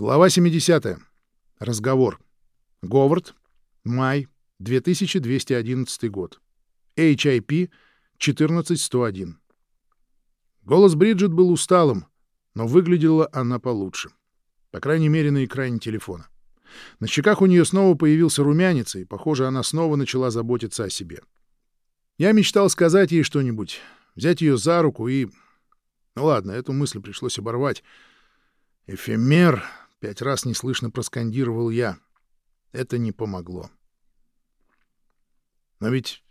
Глава 70. Разговор. Говард. Май. 2211 год. HIP 14101. Голос Бриджит был усталым, но выглядела она получше. По крайней мере, на экране телефона. На щеках у нее снова появился румянец, и, похоже, она снова начала заботиться о себе. Я мечтал сказать ей что-нибудь, взять ее за руку и... Ну ладно, эту мысль пришлось оборвать. «Эфемер!» — пять раз неслышно проскандировал я. Это не помогло. «Но ведь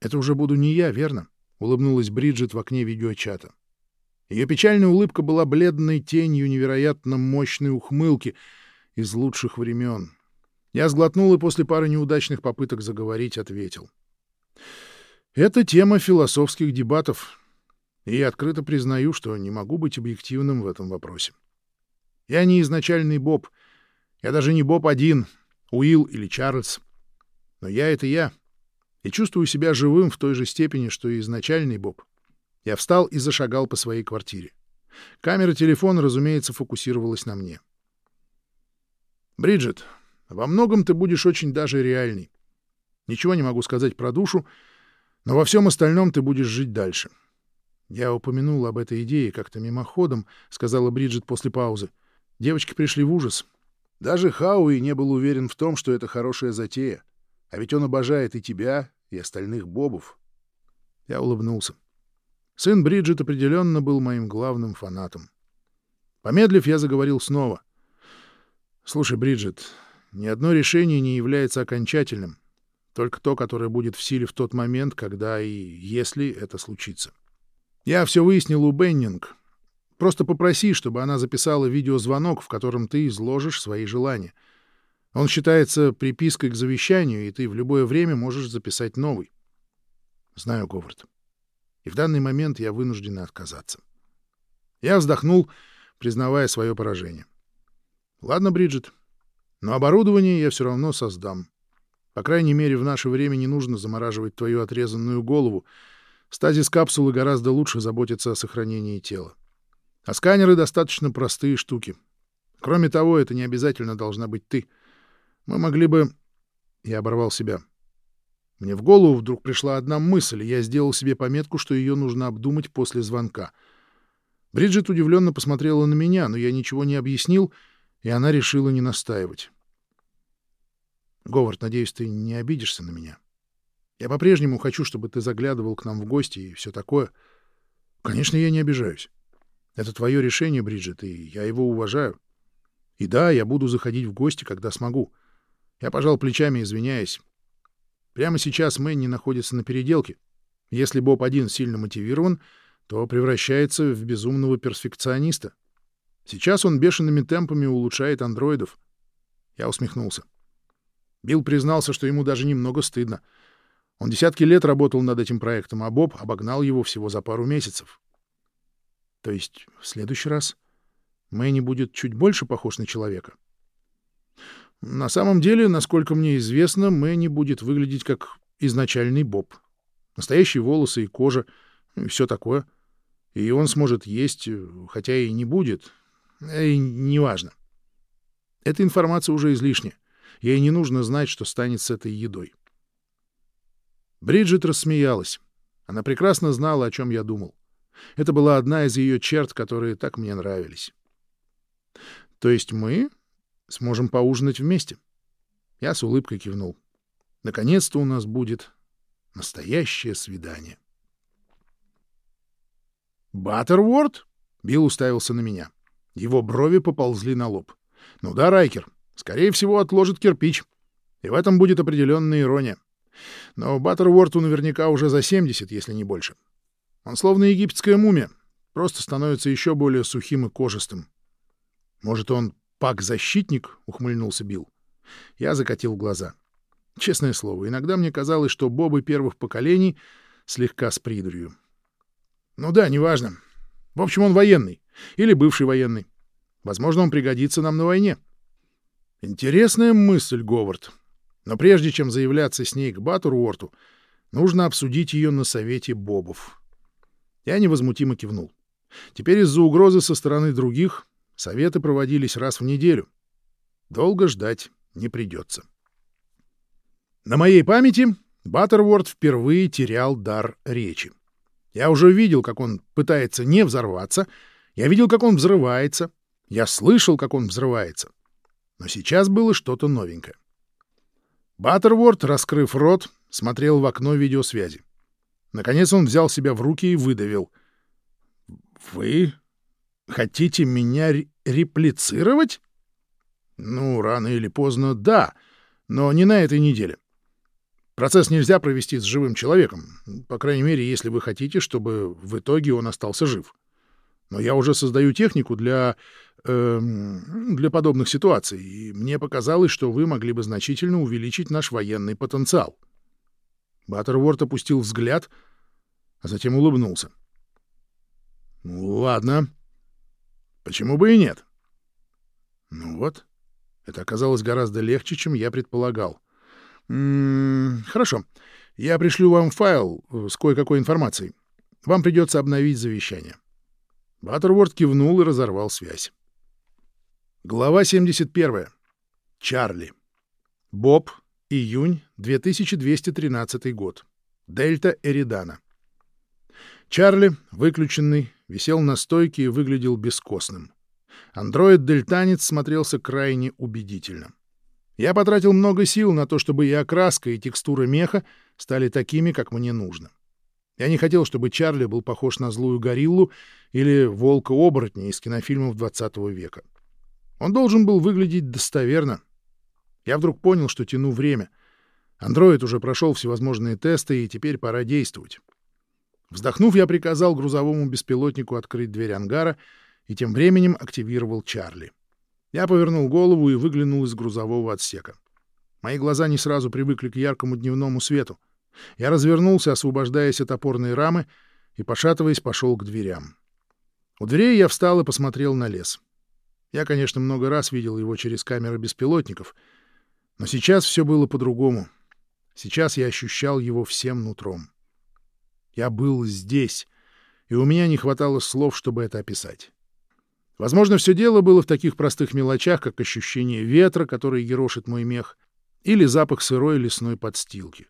это уже буду не я, верно?» — улыбнулась Бриджит в окне видеочата. Ее печальная улыбка была бледной тенью невероятно мощной ухмылки из лучших времен. Я сглотнул и после пары неудачных попыток заговорить ответил. «Это тема философских дебатов, и я открыто признаю, что не могу быть объективным в этом вопросе. Я не изначальный Боб, я даже не Боб один, Уилл или Чарльз, но я — это я» и чувствую себя живым в той же степени, что и изначальный Боб. Я встал и зашагал по своей квартире. Камера телефона, разумеется, фокусировалась на мне. «Бриджит, во многом ты будешь очень даже реальный. Ничего не могу сказать про душу, но во всем остальном ты будешь жить дальше». «Я упомянул об этой идее как-то мимоходом», — сказала Бриджит после паузы. Девочки пришли в ужас. Даже Хауи не был уверен в том, что это хорошая затея. А ведь он обожает и тебя, и остальных бобов. Я улыбнулся. Сын Бриджит определенно был моим главным фанатом. Помедлив, я заговорил снова. «Слушай, Бриджит, ни одно решение не является окончательным, только то, которое будет в силе в тот момент, когда и если это случится. Я все выяснил у Беннинг. Просто попроси, чтобы она записала видеозвонок, в котором ты изложишь свои желания. Он считается припиской к завещанию, и ты в любое время можешь записать новый. Знаю, Говард. И в данный момент я вынужден отказаться. Я вздохнул, признавая свое поражение. Ладно, Бриджит, но оборудование я все равно создам. По крайней мере, в наше время не нужно замораживать твою отрезанную голову. Стазис капсулы гораздо лучше заботится о сохранении тела. А сканеры достаточно простые штуки. Кроме того, это не обязательно должна быть ты — мы могли бы... Я оборвал себя. Мне в голову вдруг пришла одна мысль, и я сделал себе пометку, что ее нужно обдумать после звонка. Бриджит удивленно посмотрела на меня, но я ничего не объяснил, и она решила не настаивать. «Говард, надеюсь, ты не обидишься на меня. Я по-прежнему хочу, чтобы ты заглядывал к нам в гости и все такое. Конечно, я не обижаюсь. Это твое решение, Бриджит, и я его уважаю. И да, я буду заходить в гости, когда смогу. Я пожал плечами, извиняясь. Прямо сейчас Мэнни находится на переделке. Если Боб один сильно мотивирован, то превращается в безумного перфекциониста. Сейчас он бешеными темпами улучшает андроидов. Я усмехнулся. Билл признался, что ему даже немного стыдно. Он десятки лет работал над этим проектом, а Боб обогнал его всего за пару месяцев. То есть в следующий раз Мэнни будет чуть больше похож на человека? На самом деле, насколько мне известно, Мэнни будет выглядеть как изначальный Боб. Настоящие волосы и кожа, и все такое. И он сможет есть, хотя и не будет. И неважно. Эта информация уже излишняя. Ей не нужно знать, что станет с этой едой. Бриджит рассмеялась. Она прекрасно знала, о чем я думал. Это была одна из ее черт, которые так мне нравились. То есть мы Сможем поужинать вместе. Я с улыбкой кивнул. Наконец-то у нас будет настоящее свидание. «Баттерворд?» — Билл уставился на меня. Его брови поползли на лоб. «Ну да, Райкер, скорее всего, отложит кирпич. И в этом будет определенная ирония. Но Баттерворту наверняка уже за 70, если не больше. Он словно египетская мумия, просто становится еще более сухим и кожистым. Может, он «Пак-защитник?» — ухмыльнулся Билл. Я закатил глаза. Честное слово, иногда мне казалось, что бобы первых поколений слегка с придурью. Ну да, неважно. В общем, он военный. Или бывший военный. Возможно, он пригодится нам на войне. Интересная мысль, Говард. Но прежде чем заявляться с ней к Баттеруорту, нужно обсудить ее на совете бобов. Я невозмутимо кивнул. Теперь из-за угрозы со стороны других Советы проводились раз в неделю. Долго ждать не придется. На моей памяти Баттерворд впервые терял дар речи. Я уже видел, как он пытается не взорваться, я видел, как он взрывается, я слышал, как он взрывается. Но сейчас было что-то новенькое. Баттерворд, раскрыв рот, смотрел в окно видеосвязи. Наконец он взял себя в руки и выдавил. «Вы хотите меня реплицировать?» «Ну, рано или поздно, да, но не на этой неделе. Процесс нельзя провести с живым человеком, по крайней мере, если вы хотите, чтобы в итоге он остался жив. Но я уже создаю технику для... Э, для подобных ситуаций, и мне показалось, что вы могли бы значительно увеличить наш военный потенциал. Баттерворд опустил взгляд, а затем улыбнулся. «Ну, ладно. Почему бы и нет?» «Ну вот, это оказалось гораздо легче, чем я предполагал. М -м, хорошо. Я пришлю вам файл э, с кое-какой информацией. Вам придется обновить завещание. Баттерворд кивнул и разорвал связь. Глава 71. Чарли. Боб. Июнь 2213 год. Дельта Эридана. Чарли, выключенный, висел на стойке и выглядел бескостным. Андроид-дельтанец смотрелся крайне убедительно. Я потратил много сил на то, чтобы и окраска, и текстура меха стали такими, как мне нужно. Я не хотел, чтобы Чарли был похож на злую гориллу или волка-оборотня из кинофильмов 20 века. Он должен был выглядеть достоверно. Я вдруг понял, что тяну время. Андроид уже прошел всевозможные тесты, и теперь пора действовать. Вздохнув, я приказал грузовому беспилотнику открыть дверь ангара и тем временем активировал Чарли. Я повернул голову и выглянул из грузового отсека. Мои глаза не сразу привыкли к яркому дневному свету. Я развернулся, освобождаясь от опорной рамы, и, пошатываясь, пошел к дверям. У дверей я встал и посмотрел на лес. Я, конечно, много раз видел его через камеры беспилотников, но сейчас все было по-другому. Сейчас я ощущал его всем нутром. Я был здесь, и у меня не хватало слов, чтобы это описать. Возможно, все дело было в таких простых мелочах, как ощущение ветра, который ерошит мой мех, или запах сырой лесной подстилки.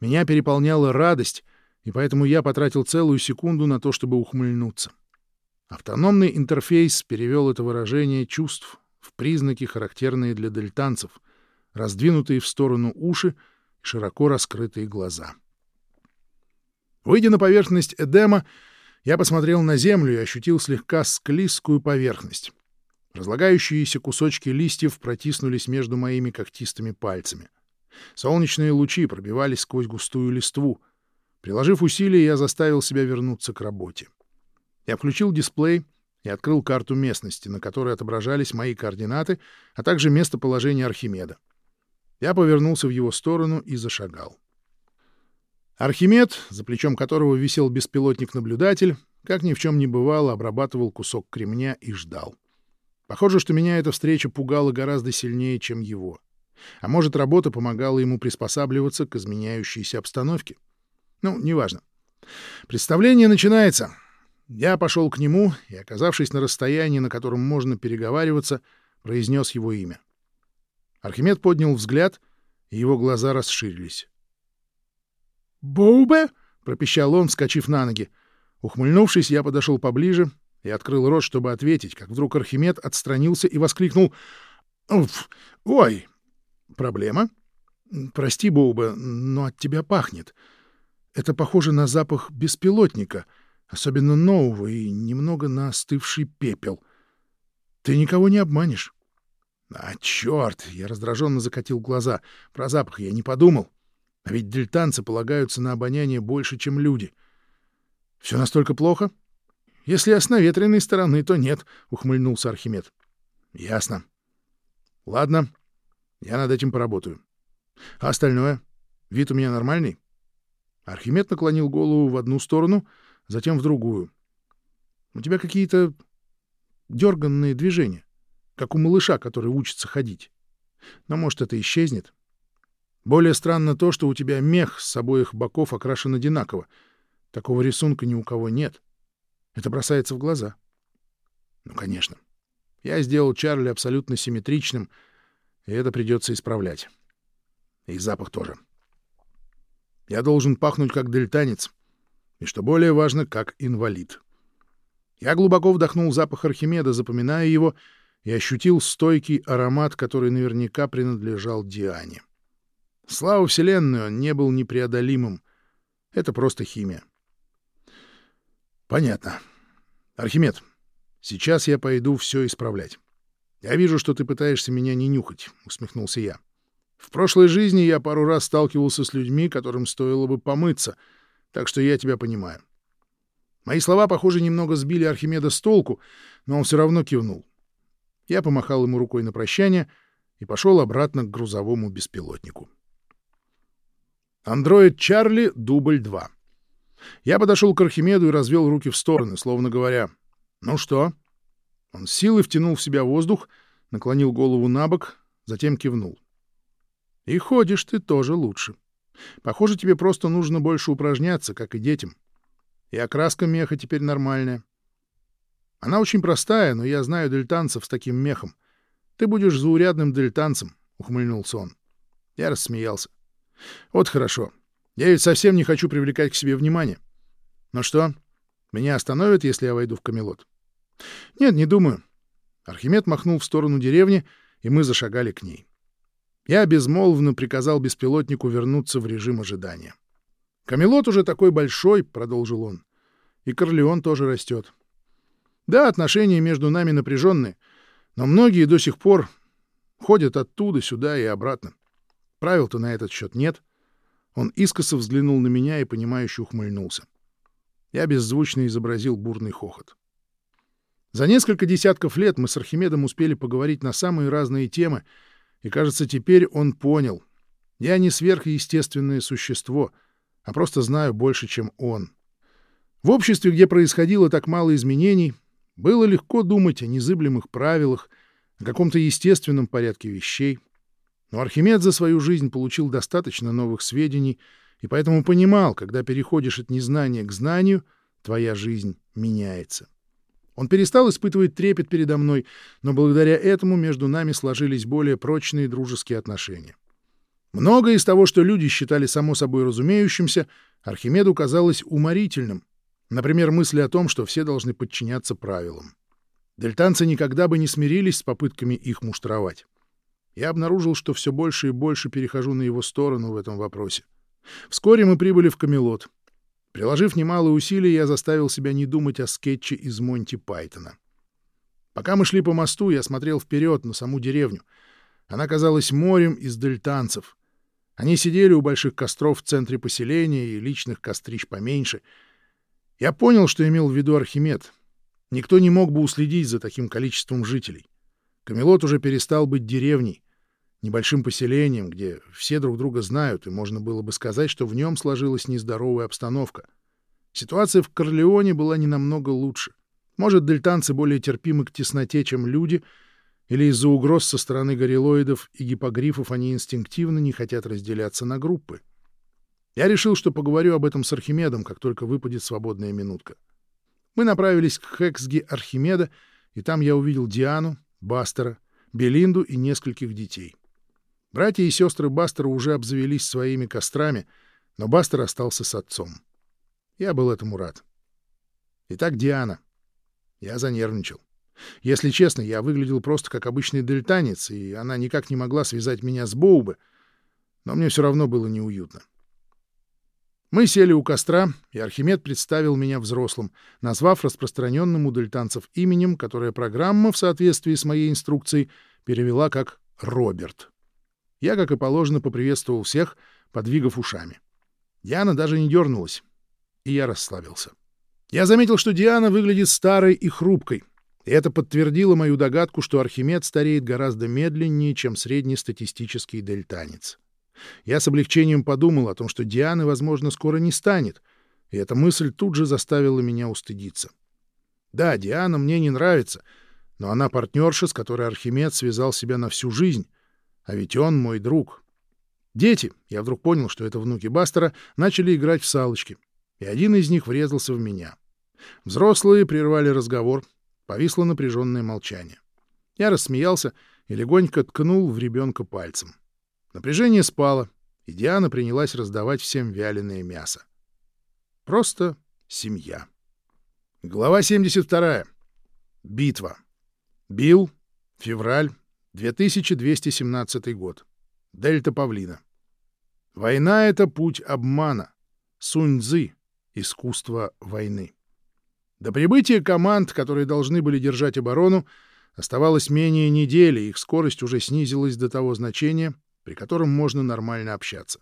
Меня переполняла радость, и поэтому я потратил целую секунду на то, чтобы ухмыльнуться. Автономный интерфейс перевел это выражение чувств в признаки, характерные для дельтанцев, раздвинутые в сторону уши и широко раскрытые глаза. Выйдя на поверхность Эдема, я посмотрел на землю и ощутил слегка склизкую поверхность. Разлагающиеся кусочки листьев протиснулись между моими когтистыми пальцами. Солнечные лучи пробивались сквозь густую листву. Приложив усилия, я заставил себя вернуться к работе. Я включил дисплей и открыл карту местности, на которой отображались мои координаты, а также местоположение Архимеда. Я повернулся в его сторону и зашагал. Архимед, за плечом которого висел беспилотник-наблюдатель, как ни в чем не бывало, обрабатывал кусок кремня и ждал. Похоже, что меня эта встреча пугала гораздо сильнее, чем его. А может, работа помогала ему приспосабливаться к изменяющейся обстановке. Ну, неважно. Представление начинается. Я пошел к нему и, оказавшись на расстоянии, на котором можно переговариваться, произнес его имя. Архимед поднял взгляд, и его глаза расширились. «Боубе?» — пропищал он, вскочив на ноги. Ухмыльнувшись, я подошел поближе и открыл рот, чтобы ответить, как вдруг Архимед отстранился и воскликнул «Уф! Ой! Проблема? Прости, Боуба, но от тебя пахнет. Это похоже на запах беспилотника, особенно нового и немного на остывший пепел. Ты никого не обманешь». «А, черт!» — я раздраженно закатил глаза. «Про запах я не подумал». А ведь дельтанцы полагаются на обоняние больше, чем люди. Все настолько плохо? Если с наветренной стороны, то нет, — ухмыльнулся Архимед. Ясно. Ладно, я над этим поработаю. А остальное? Вид у меня нормальный? Архимед наклонил голову в одну сторону, затем в другую. У тебя какие-то дерганные движения, как у малыша, который учится ходить. Но, может, это исчезнет? Более странно то, что у тебя мех с обоих боков окрашен одинаково. Такого рисунка ни у кого нет. Это бросается в глаза. Ну, конечно. Я сделал Чарли абсолютно симметричным, и это придется исправлять. И запах тоже. Я должен пахнуть как дельтанец, и, что более важно, как инвалид. Я глубоко вдохнул запах Архимеда, запоминая его, и ощутил стойкий аромат, который наверняка принадлежал Диане. Слава Вселенной, он не был непреодолимым. Это просто химия. Понятно. Архимед, сейчас я пойду все исправлять. Я вижу, что ты пытаешься меня не нюхать, — усмехнулся я. В прошлой жизни я пару раз сталкивался с людьми, которым стоило бы помыться, так что я тебя понимаю. Мои слова, похоже, немного сбили Архимеда с толку, но он все равно кивнул. Я помахал ему рукой на прощание и пошел обратно к грузовому беспилотнику. Андроид Чарли, дубль 2. Я подошел к Архимеду и развел руки в стороны, словно говоря, «Ну что?» Он силой втянул в себя воздух, наклонил голову на бок, затем кивнул. «И ходишь ты тоже лучше. Похоже, тебе просто нужно больше упражняться, как и детям. И окраска меха теперь нормальная. Она очень простая, но я знаю дельтанцев с таким мехом. Ты будешь заурядным дельтанцем», — ухмыльнулся он. Я рассмеялся. Вот хорошо. Я ведь совсем не хочу привлекать к себе внимание. Ну что, меня остановят, если я войду в Камелот? Нет, не думаю. Архимед махнул в сторону деревни, и мы зашагали к ней. Я безмолвно приказал беспилотнику вернуться в режим ожидания. «Камелот уже такой большой», — продолжил он, — «и Корлеон тоже растет. Да, отношения между нами напряженные, но многие до сих пор ходят оттуда сюда и обратно. Правил-то на этот счет нет. Он искоса взглянул на меня и, понимающе ухмыльнулся. Я беззвучно изобразил бурный хохот. За несколько десятков лет мы с Архимедом успели поговорить на самые разные темы, и, кажется, теперь он понял. Я не сверхъестественное существо, а просто знаю больше, чем он. В обществе, где происходило так мало изменений, было легко думать о незыблемых правилах, о каком-то естественном порядке вещей — но Архимед за свою жизнь получил достаточно новых сведений и поэтому понимал, когда переходишь от незнания к знанию, твоя жизнь меняется. Он перестал испытывать трепет передо мной, но благодаря этому между нами сложились более прочные дружеские отношения. Многое из того, что люди считали само собой разумеющимся, Архимеду казалось уморительным. Например, мысли о том, что все должны подчиняться правилам. Дельтанцы никогда бы не смирились с попытками их муштровать я обнаружил, что все больше и больше перехожу на его сторону в этом вопросе. Вскоре мы прибыли в Камелот. Приложив немалые усилия, я заставил себя не думать о скетче из Монти Пайтона. Пока мы шли по мосту, я смотрел вперед на саму деревню. Она казалась морем из дельтанцев. Они сидели у больших костров в центре поселения и личных кострищ поменьше. Я понял, что имел в виду Архимед. Никто не мог бы уследить за таким количеством жителей. Камелот уже перестал быть деревней, небольшим поселением, где все друг друга знают, и можно было бы сказать, что в нем сложилась нездоровая обстановка. Ситуация в Корлеоне была не намного лучше. Может, дельтанцы более терпимы к тесноте, чем люди, или из-за угроз со стороны горилоидов и гипогрифов они инстинктивно не хотят разделяться на группы. Я решил, что поговорю об этом с Архимедом, как только выпадет свободная минутка. Мы направились к Хексге Архимеда, и там я увидел Диану, Бастера, Белинду и нескольких детей. Братья и сестры Бастера уже обзавелись своими кострами, но Бастер остался с отцом. Я был этому рад. Итак, Диана. Я занервничал. Если честно, я выглядел просто как обычный дельтанец, и она никак не могла связать меня с Боубе, но мне все равно было неуютно. Мы сели у костра, и Архимед представил меня взрослым, назвав распространенным у дельтанцев именем, которое программа, в соответствии с моей инструкцией, перевела как «Роберт». Я, как и положено, поприветствовал всех, подвигав ушами. Диана даже не дернулась, и я расслабился. Я заметил, что Диана выглядит старой и хрупкой, и это подтвердило мою догадку, что Архимед стареет гораздо медленнее, чем среднестатистический дельтанец. Я с облегчением подумал о том, что Дианы, возможно, скоро не станет, и эта мысль тут же заставила меня устыдиться. Да, Диана мне не нравится, но она партнерша, с которой Архимед связал себя на всю жизнь, а ведь он мой друг. Дети, я вдруг понял, что это внуки Бастера, начали играть в салочки, и один из них врезался в меня. Взрослые прервали разговор, повисло напряженное молчание. Я рассмеялся и легонько ткнул в ребенка пальцем. Напряжение спало, и Диана принялась раздавать всем вяленое мясо. Просто семья. Глава 72. Битва. Билл. Февраль. 2217 год. Дельта Павлина. Война — это путь обмана. Сунь-Цзы. Искусство войны. До прибытия команд, которые должны были держать оборону, оставалось менее недели, их скорость уже снизилась до того значения, при котором можно нормально общаться.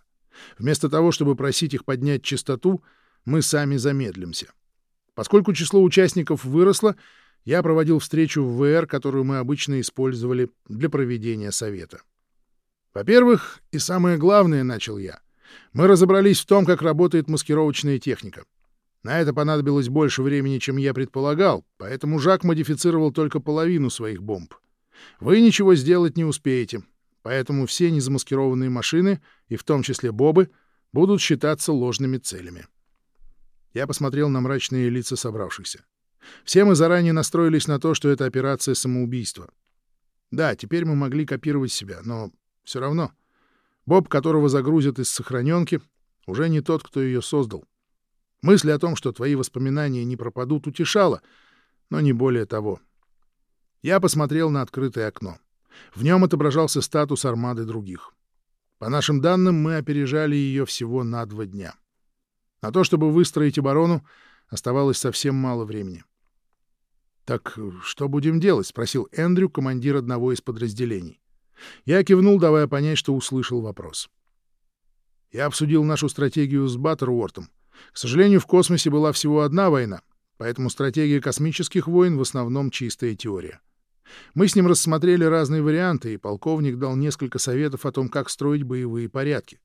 Вместо того, чтобы просить их поднять частоту, мы сами замедлимся. Поскольку число участников выросло, я проводил встречу в ВР, которую мы обычно использовали для проведения совета. Во-первых, и самое главное, начал я, мы разобрались в том, как работает маскировочная техника. На это понадобилось больше времени, чем я предполагал, поэтому Жак модифицировал только половину своих бомб. Вы ничего сделать не успеете, поэтому все незамаскированные машины, и в том числе бобы, будут считаться ложными целями. Я посмотрел на мрачные лица собравшихся. Все мы заранее настроились на то, что это операция самоубийства. Да, теперь мы могли копировать себя, но все равно. Боб, которого загрузят из сохраненки, уже не тот, кто ее создал. Мысль о том, что твои воспоминания не пропадут, утешала, но не более того. Я посмотрел на открытое окно. В нем отображался статус армады других. По нашим данным, мы опережали ее всего на два дня. На то, чтобы выстроить оборону, оставалось совсем мало времени. «Так что будем делать?» — спросил Эндрю, командир одного из подразделений. Я кивнул, давая понять, что услышал вопрос. Я обсудил нашу стратегию с Баттервортом. К сожалению, в космосе была всего одна война, поэтому стратегия космических войн в основном чистая теория. Мы с ним рассмотрели разные варианты, и полковник дал несколько советов о том, как строить боевые порядки.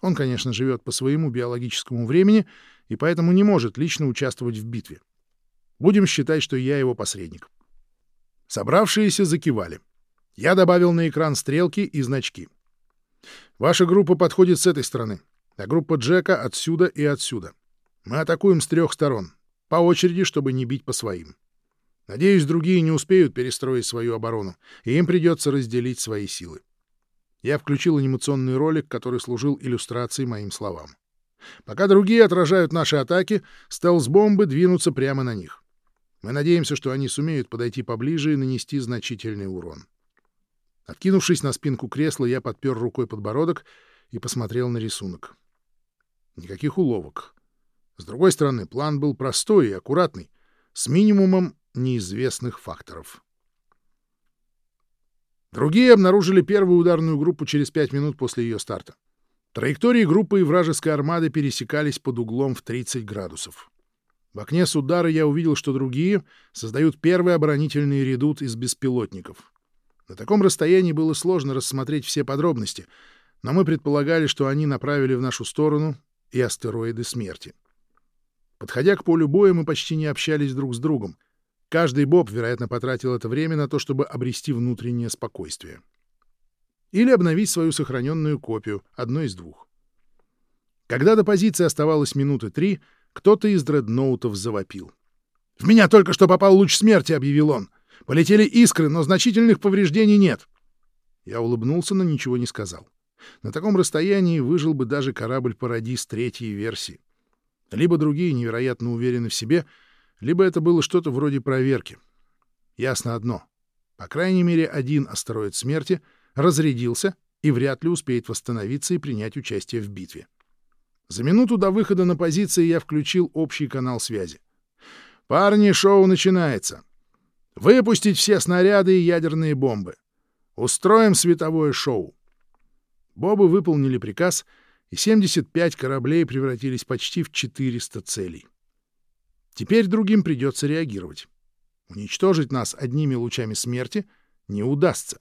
Он, конечно, живет по своему биологическому времени и поэтому не может лично участвовать в битве. Будем считать, что я его посредник. Собравшиеся закивали. Я добавил на экран стрелки и значки. Ваша группа подходит с этой стороны, а группа Джека отсюда и отсюда. Мы атакуем с трех сторон, по очереди, чтобы не бить по своим. Надеюсь, другие не успеют перестроить свою оборону, и им придется разделить свои силы. Я включил анимационный ролик, который служил иллюстрацией моим словам. Пока другие отражают наши атаки, стелс-бомбы двинутся прямо на них. Мы надеемся, что они сумеют подойти поближе и нанести значительный урон. Откинувшись на спинку кресла, я подпер рукой подбородок и посмотрел на рисунок. Никаких уловок. С другой стороны, план был простой и аккуратный, с минимумом неизвестных факторов. Другие обнаружили первую ударную группу через пять минут после ее старта. Траектории группы и вражеской армады пересекались под углом в 30 градусов. В окне с удара я увидел, что другие создают первый оборонительный редут из беспилотников. На таком расстоянии было сложно рассмотреть все подробности, но мы предполагали, что они направили в нашу сторону и астероиды смерти. Подходя к полю боя, мы почти не общались друг с другом. Каждый боб, вероятно, потратил это время на то, чтобы обрести внутреннее спокойствие или обновить свою сохраненную копию, одно из двух. Когда до позиции оставалось минуты три, кто-то из дредноутов завопил. «В меня только что попал луч смерти», — объявил он. «Полетели искры, но значительных повреждений нет». Я улыбнулся, но ничего не сказал. На таком расстоянии выжил бы даже корабль-парадис третьей версии. Либо другие невероятно уверены в себе, либо это было что-то вроде проверки. Ясно одно. По крайней мере, один астероид смерти — разрядился и вряд ли успеет восстановиться и принять участие в битве. За минуту до выхода на позиции я включил общий канал связи. «Парни, шоу начинается. Выпустить все снаряды и ядерные бомбы. Устроим световое шоу». Бобы выполнили приказ, и 75 кораблей превратились почти в 400 целей. Теперь другим придется реагировать. Уничтожить нас одними лучами смерти не удастся.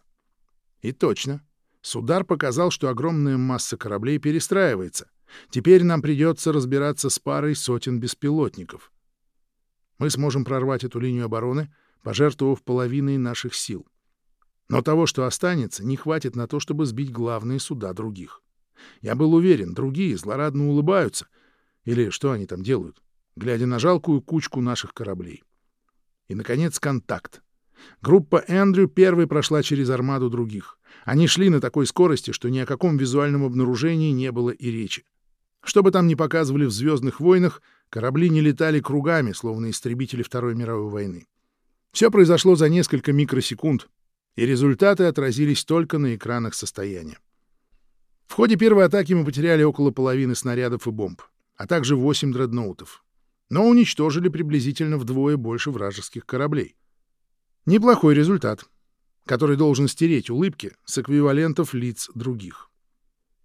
И точно. Судар показал, что огромная масса кораблей перестраивается. Теперь нам придется разбираться с парой сотен беспилотников. Мы сможем прорвать эту линию обороны, пожертвовав половиной наших сил. Но того, что останется, не хватит на то, чтобы сбить главные суда других. Я был уверен, другие злорадно улыбаются. Или что они там делают, глядя на жалкую кучку наших кораблей. И, наконец, контакт. Группа Эндрю первой прошла через армаду других. Они шли на такой скорости, что ни о каком визуальном обнаружении не было и речи. Что бы там ни показывали в «Звездных войнах», корабли не летали кругами, словно истребители Второй мировой войны. Все произошло за несколько микросекунд, и результаты отразились только на экранах состояния. В ходе первой атаки мы потеряли около половины снарядов и бомб, а также 8 дредноутов, но уничтожили приблизительно вдвое больше вражеских кораблей. Неплохой результат, который должен стереть улыбки с эквивалентов лиц других.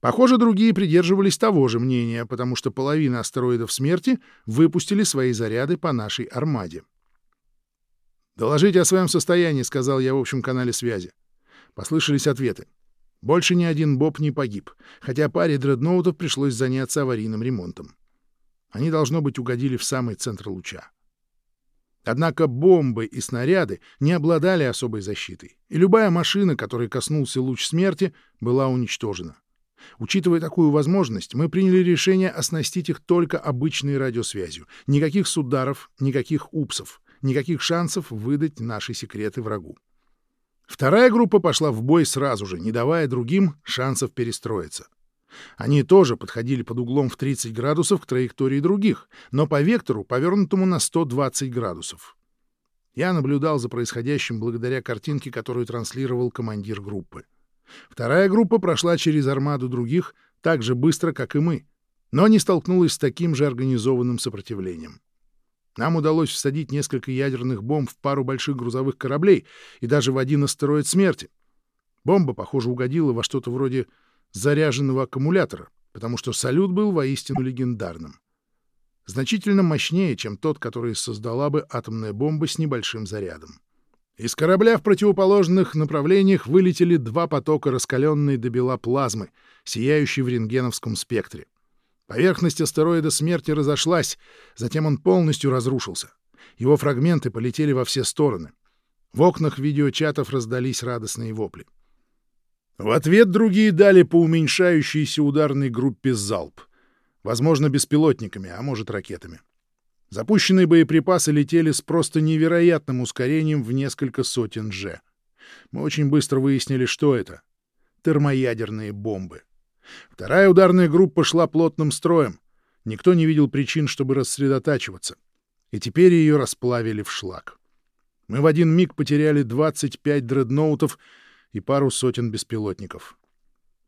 Похоже, другие придерживались того же мнения, потому что половина астероидов смерти выпустили свои заряды по нашей армаде. «Доложите о своем состоянии», — сказал я в общем канале связи. Послышались ответы. Больше ни один Боб не погиб, хотя паре дредноутов пришлось заняться аварийным ремонтом. Они, должно быть, угодили в самый центр луча. Однако бомбы и снаряды не обладали особой защитой, и любая машина, которой коснулся луч смерти, была уничтожена. Учитывая такую возможность, мы приняли решение оснастить их только обычной радиосвязью. Никаких сударов, никаких упсов, никаких шансов выдать наши секреты врагу. Вторая группа пошла в бой сразу же, не давая другим шансов перестроиться. Они тоже подходили под углом в 30 градусов к траектории других, но по вектору, повернутому на 120 градусов. Я наблюдал за происходящим благодаря картинке, которую транслировал командир группы. Вторая группа прошла через армаду других так же быстро, как и мы, но не столкнулась с таким же организованным сопротивлением. Нам удалось всадить несколько ядерных бомб в пару больших грузовых кораблей и даже в один астероид смерти. Бомба, похоже, угодила во что-то вроде заряженного аккумулятора, потому что салют был воистину легендарным. Значительно мощнее, чем тот, который создала бы атомная бомба с небольшим зарядом. Из корабля в противоположных направлениях вылетели два потока раскаленной до бела плазмы, сияющей в рентгеновском спектре. Поверхность астероида смерти разошлась, затем он полностью разрушился. Его фрагменты полетели во все стороны. В окнах видеочатов раздались радостные вопли. В ответ другие дали по уменьшающейся ударной группе залп. Возможно, беспилотниками, а может, ракетами. Запущенные боеприпасы летели с просто невероятным ускорением в несколько сотен Ж. Мы очень быстро выяснили, что это. Термоядерные бомбы. Вторая ударная группа шла плотным строем. Никто не видел причин, чтобы рассредотачиваться. И теперь ее расплавили в шлак. Мы в один миг потеряли 25 дредноутов и пару сотен беспилотников.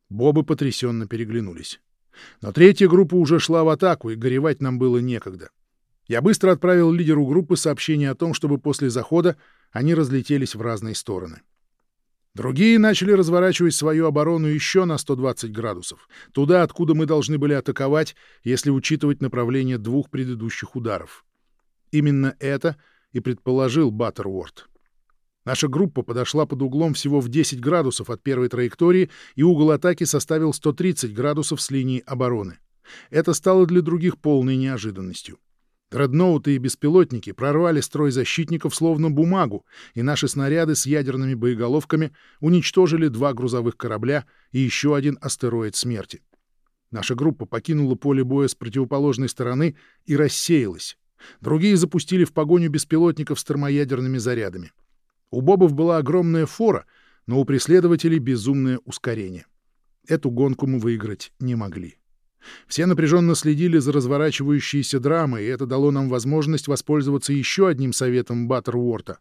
Бобы потрясенно переглянулись. Но третья группа уже шла в атаку, и горевать нам было некогда. Я быстро отправил лидеру группы сообщение о том, чтобы после захода они разлетелись в разные стороны. Другие начали разворачивать свою оборону еще на 120 градусов, туда, откуда мы должны были атаковать, если учитывать направление двух предыдущих ударов. Именно это и предположил Баттерворд. Наша группа подошла под углом всего в 10 градусов от первой траектории, и угол атаки составил 130 градусов с линии обороны. Это стало для других полной неожиданностью. Дредноуты и беспилотники прорвали строй защитников словно бумагу, и наши снаряды с ядерными боеголовками уничтожили два грузовых корабля и еще один астероид смерти. Наша группа покинула поле боя с противоположной стороны и рассеялась. Другие запустили в погоню беспилотников с термоядерными зарядами. У бобов была огромная фора, но у преследователей безумное ускорение. Эту гонку мы выиграть не могли. Все напряженно следили за разворачивающейся драмой, и это дало нам возможность воспользоваться еще одним советом Баттерворта.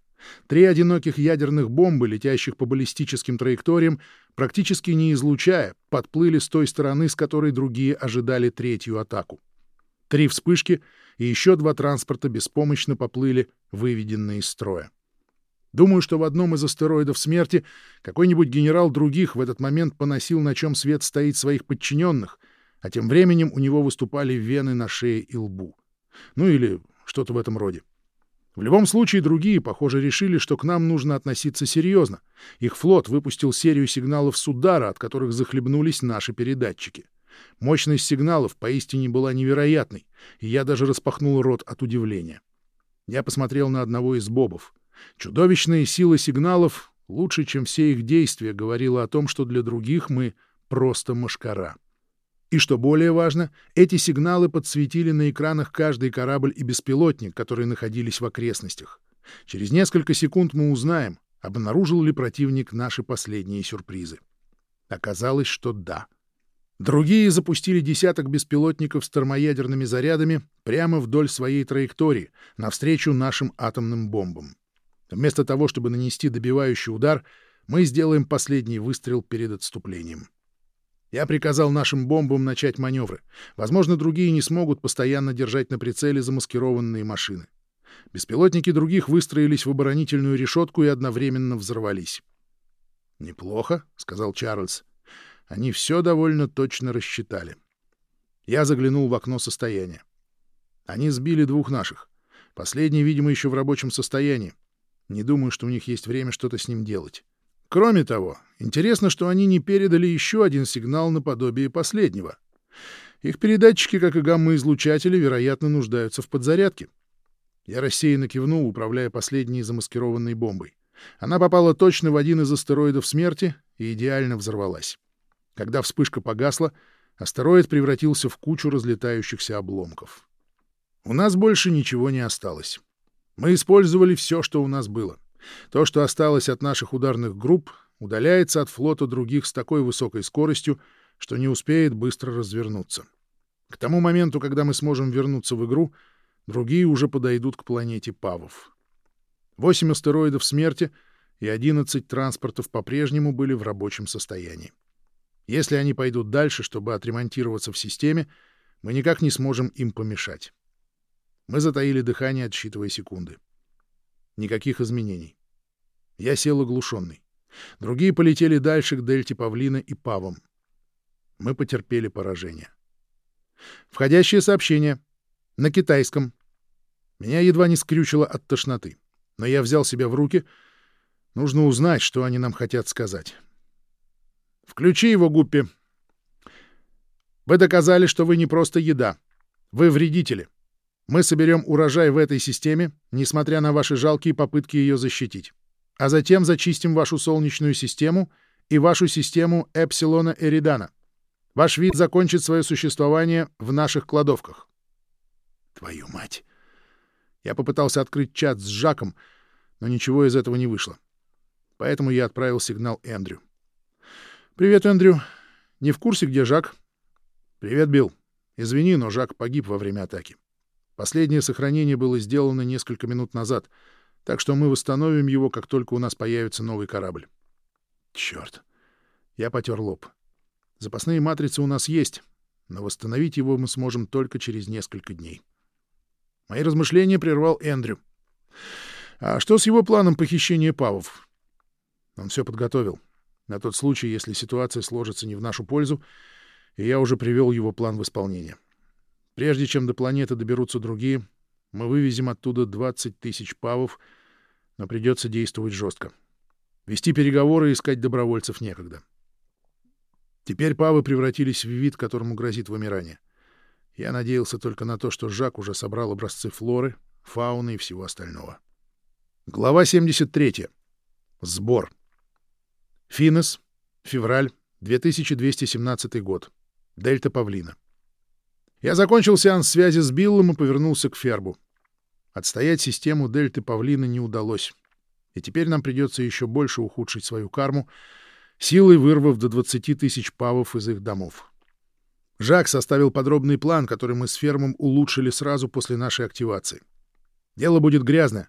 Три одиноких ядерных бомбы, летящих по баллистическим траекториям, практически не излучая, подплыли с той стороны, с которой другие ожидали третью атаку. Три вспышки и еще два транспорта беспомощно поплыли, выведенные из строя. Думаю, что в одном из астероидов смерти какой-нибудь генерал других в этот момент поносил, на чем свет стоит своих подчиненных — а тем временем у него выступали вены на шее и лбу. Ну или что-то в этом роде. В любом случае, другие, похоже, решили, что к нам нужно относиться серьезно. Их флот выпустил серию сигналов с удара, от которых захлебнулись наши передатчики. Мощность сигналов поистине была невероятной, и я даже распахнул рот от удивления. Я посмотрел на одного из бобов. Чудовищная сила сигналов, лучше, чем все их действия, говорила о том, что для других мы просто машкара. И что более важно, эти сигналы подсветили на экранах каждый корабль и беспилотник, которые находились в окрестностях. Через несколько секунд мы узнаем, обнаружил ли противник наши последние сюрпризы. Оказалось, что да. Другие запустили десяток беспилотников с термоядерными зарядами прямо вдоль своей траектории, навстречу нашим атомным бомбам. Вместо того, чтобы нанести добивающий удар, мы сделаем последний выстрел перед отступлением. Я приказал нашим бомбам начать маневры. Возможно, другие не смогут постоянно держать на прицеле замаскированные машины. Беспилотники других выстроились в оборонительную решетку и одновременно взорвались. «Неплохо», — сказал Чарльз. «Они все довольно точно рассчитали». Я заглянул в окно состояния. Они сбили двух наших. Последний, видимо, еще в рабочем состоянии. Не думаю, что у них есть время что-то с ним делать. Кроме того, интересно, что они не передали еще один сигнал наподобие последнего. Их передатчики, как и гамма-излучатели, вероятно, нуждаются в подзарядке. Я рассеянно кивнул, управляя последней замаскированной бомбой. Она попала точно в один из астероидов смерти и идеально взорвалась. Когда вспышка погасла, астероид превратился в кучу разлетающихся обломков. У нас больше ничего не осталось. Мы использовали все, что у нас было — то, что осталось от наших ударных групп, удаляется от флота других с такой высокой скоростью, что не успеет быстро развернуться. К тому моменту, когда мы сможем вернуться в игру, другие уже подойдут к планете Павов. Восемь астероидов смерти и одиннадцать транспортов по-прежнему были в рабочем состоянии. Если они пойдут дальше, чтобы отремонтироваться в системе, мы никак не сможем им помешать. Мы затаили дыхание, отсчитывая секунды. Никаких изменений. Я сел оглушенный. Другие полетели дальше к дельте Павлина и Павам. Мы потерпели поражение. Входящее сообщение. На китайском. Меня едва не скрючило от тошноты. Но я взял себя в руки. Нужно узнать, что они нам хотят сказать. Включи его, Гуппи. Вы доказали, что вы не просто еда. Вы вредители. Мы соберем урожай в этой системе, несмотря на ваши жалкие попытки ее защитить. А затем зачистим вашу Солнечную систему и вашу систему Эпсилона Эридана. Ваш вид закончит свое существование в наших кладовках. Твою мать! Я попытался открыть чат с Жаком, но ничего из этого не вышло. Поэтому я отправил сигнал Эндрю. «Привет, Эндрю. Не в курсе, где Жак?» «Привет, Билл. Извини, но Жак погиб во время атаки. Последнее сохранение было сделано несколько минут назад, так что мы восстановим его, как только у нас появится новый корабль. Черт. Я потер лоб. Запасные матрицы у нас есть, но восстановить его мы сможем только через несколько дней. Мои размышления прервал Эндрю. А что с его планом похищения павов? Он все подготовил. На тот случай, если ситуация сложится не в нашу пользу, и я уже привел его план в исполнение. — Прежде чем до планеты доберутся другие, мы вывезем оттуда 20 тысяч павов, но придется действовать жестко. Вести переговоры и искать добровольцев некогда. Теперь павы превратились в вид, которому грозит вымирание. Я надеялся только на то, что Жак уже собрал образцы флоры, фауны и всего остального. Глава 73. Сбор. Финес. Февраль. 2217 год. Дельта Павлина. Я закончил сеанс связи с Биллом и повернулся к Фербу. Отстоять систему Дельты Павлина не удалось. И теперь нам придется еще больше ухудшить свою карму, силой вырвав до 20 тысяч павов из их домов. Жак составил подробный план, который мы с Фермом улучшили сразу после нашей активации. Дело будет грязное,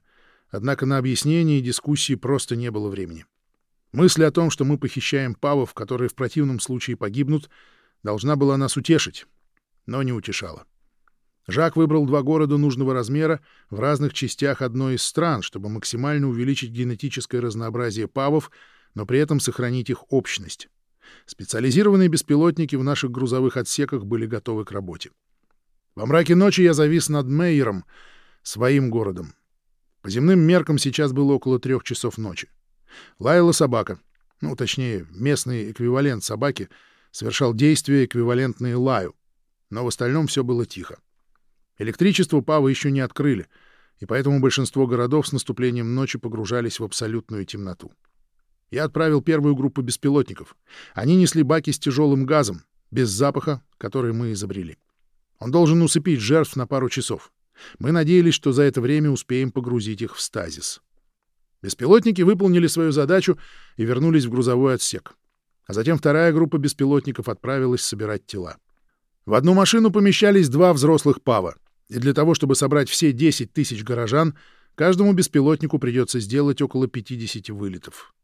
однако на объяснение и дискуссии просто не было времени. Мысль о том, что мы похищаем павов, которые в противном случае погибнут, должна была нас утешить, но не утешало. Жак выбрал два города нужного размера в разных частях одной из стран, чтобы максимально увеличить генетическое разнообразие павов, но при этом сохранить их общность. Специализированные беспилотники в наших грузовых отсеках были готовы к работе. Во мраке ночи я завис над Мейером, своим городом. По земным меркам сейчас было около трех часов ночи. Лаяла собака, ну, точнее, местный эквивалент собаки, совершал действия, эквивалентные лаю но в остальном все было тихо. Электричество Павы еще не открыли, и поэтому большинство городов с наступлением ночи погружались в абсолютную темноту. Я отправил первую группу беспилотников. Они несли баки с тяжелым газом, без запаха, который мы изобрели. Он должен усыпить жертв на пару часов. Мы надеялись, что за это время успеем погрузить их в стазис. Беспилотники выполнили свою задачу и вернулись в грузовой отсек. А затем вторая группа беспилотников отправилась собирать тела. В одну машину помещались два взрослых пава, и для того, чтобы собрать все 10 тысяч горожан, каждому беспилотнику придется сделать около 50 вылетов.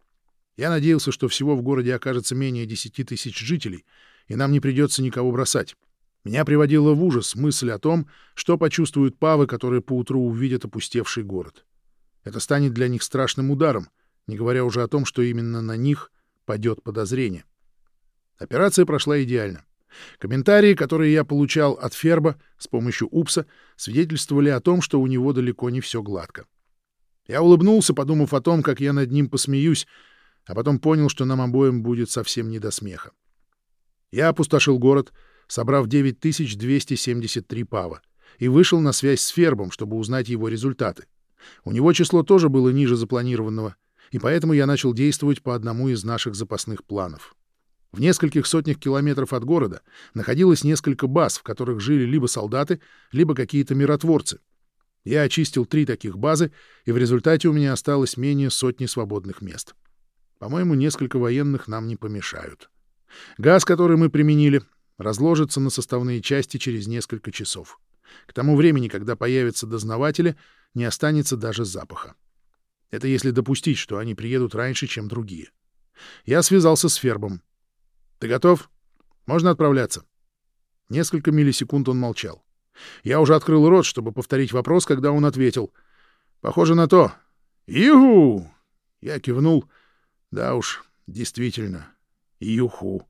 Я надеялся, что всего в городе окажется менее 10 тысяч жителей, и нам не придется никого бросать. Меня приводила в ужас мысль о том, что почувствуют павы, которые поутру увидят опустевший город. Это станет для них страшным ударом, не говоря уже о том, что именно на них падет подозрение. Операция прошла идеально. Комментарии, которые я получал от Ферба с помощью УПСа, свидетельствовали о том, что у него далеко не все гладко. Я улыбнулся, подумав о том, как я над ним посмеюсь, а потом понял, что нам обоим будет совсем не до смеха. Я опустошил город, собрав 9273 пава, и вышел на связь с Фербом, чтобы узнать его результаты. У него число тоже было ниже запланированного, и поэтому я начал действовать по одному из наших запасных планов. В нескольких сотнях километров от города находилось несколько баз, в которых жили либо солдаты, либо какие-то миротворцы. Я очистил три таких базы, и в результате у меня осталось менее сотни свободных мест. По-моему, несколько военных нам не помешают. Газ, который мы применили, разложится на составные части через несколько часов. К тому времени, когда появятся дознаватели, не останется даже запаха. Это если допустить, что они приедут раньше, чем другие. Я связался с Фербом. «Ты готов? Можно отправляться?» Несколько миллисекунд он молчал. Я уже открыл рот, чтобы повторить вопрос, когда он ответил. «Похоже на то». «Юху!» Я кивнул. «Да уж, действительно, юху».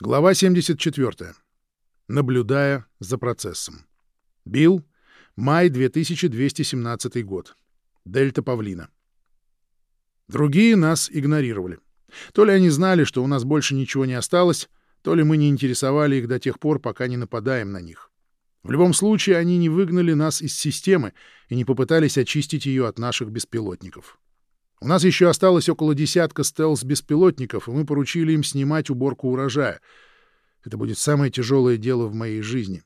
Глава 74. Наблюдая за процессом. Билл, май 2217 год. Дельта Павлина. Другие нас игнорировали. То ли они знали, что у нас больше ничего не осталось, то ли мы не интересовали их до тех пор, пока не нападаем на них. В любом случае, они не выгнали нас из системы и не попытались очистить ее от наших беспилотников. У нас еще осталось около десятка стелс-беспилотников, и мы поручили им снимать уборку урожая. Это будет самое тяжелое дело в моей жизни.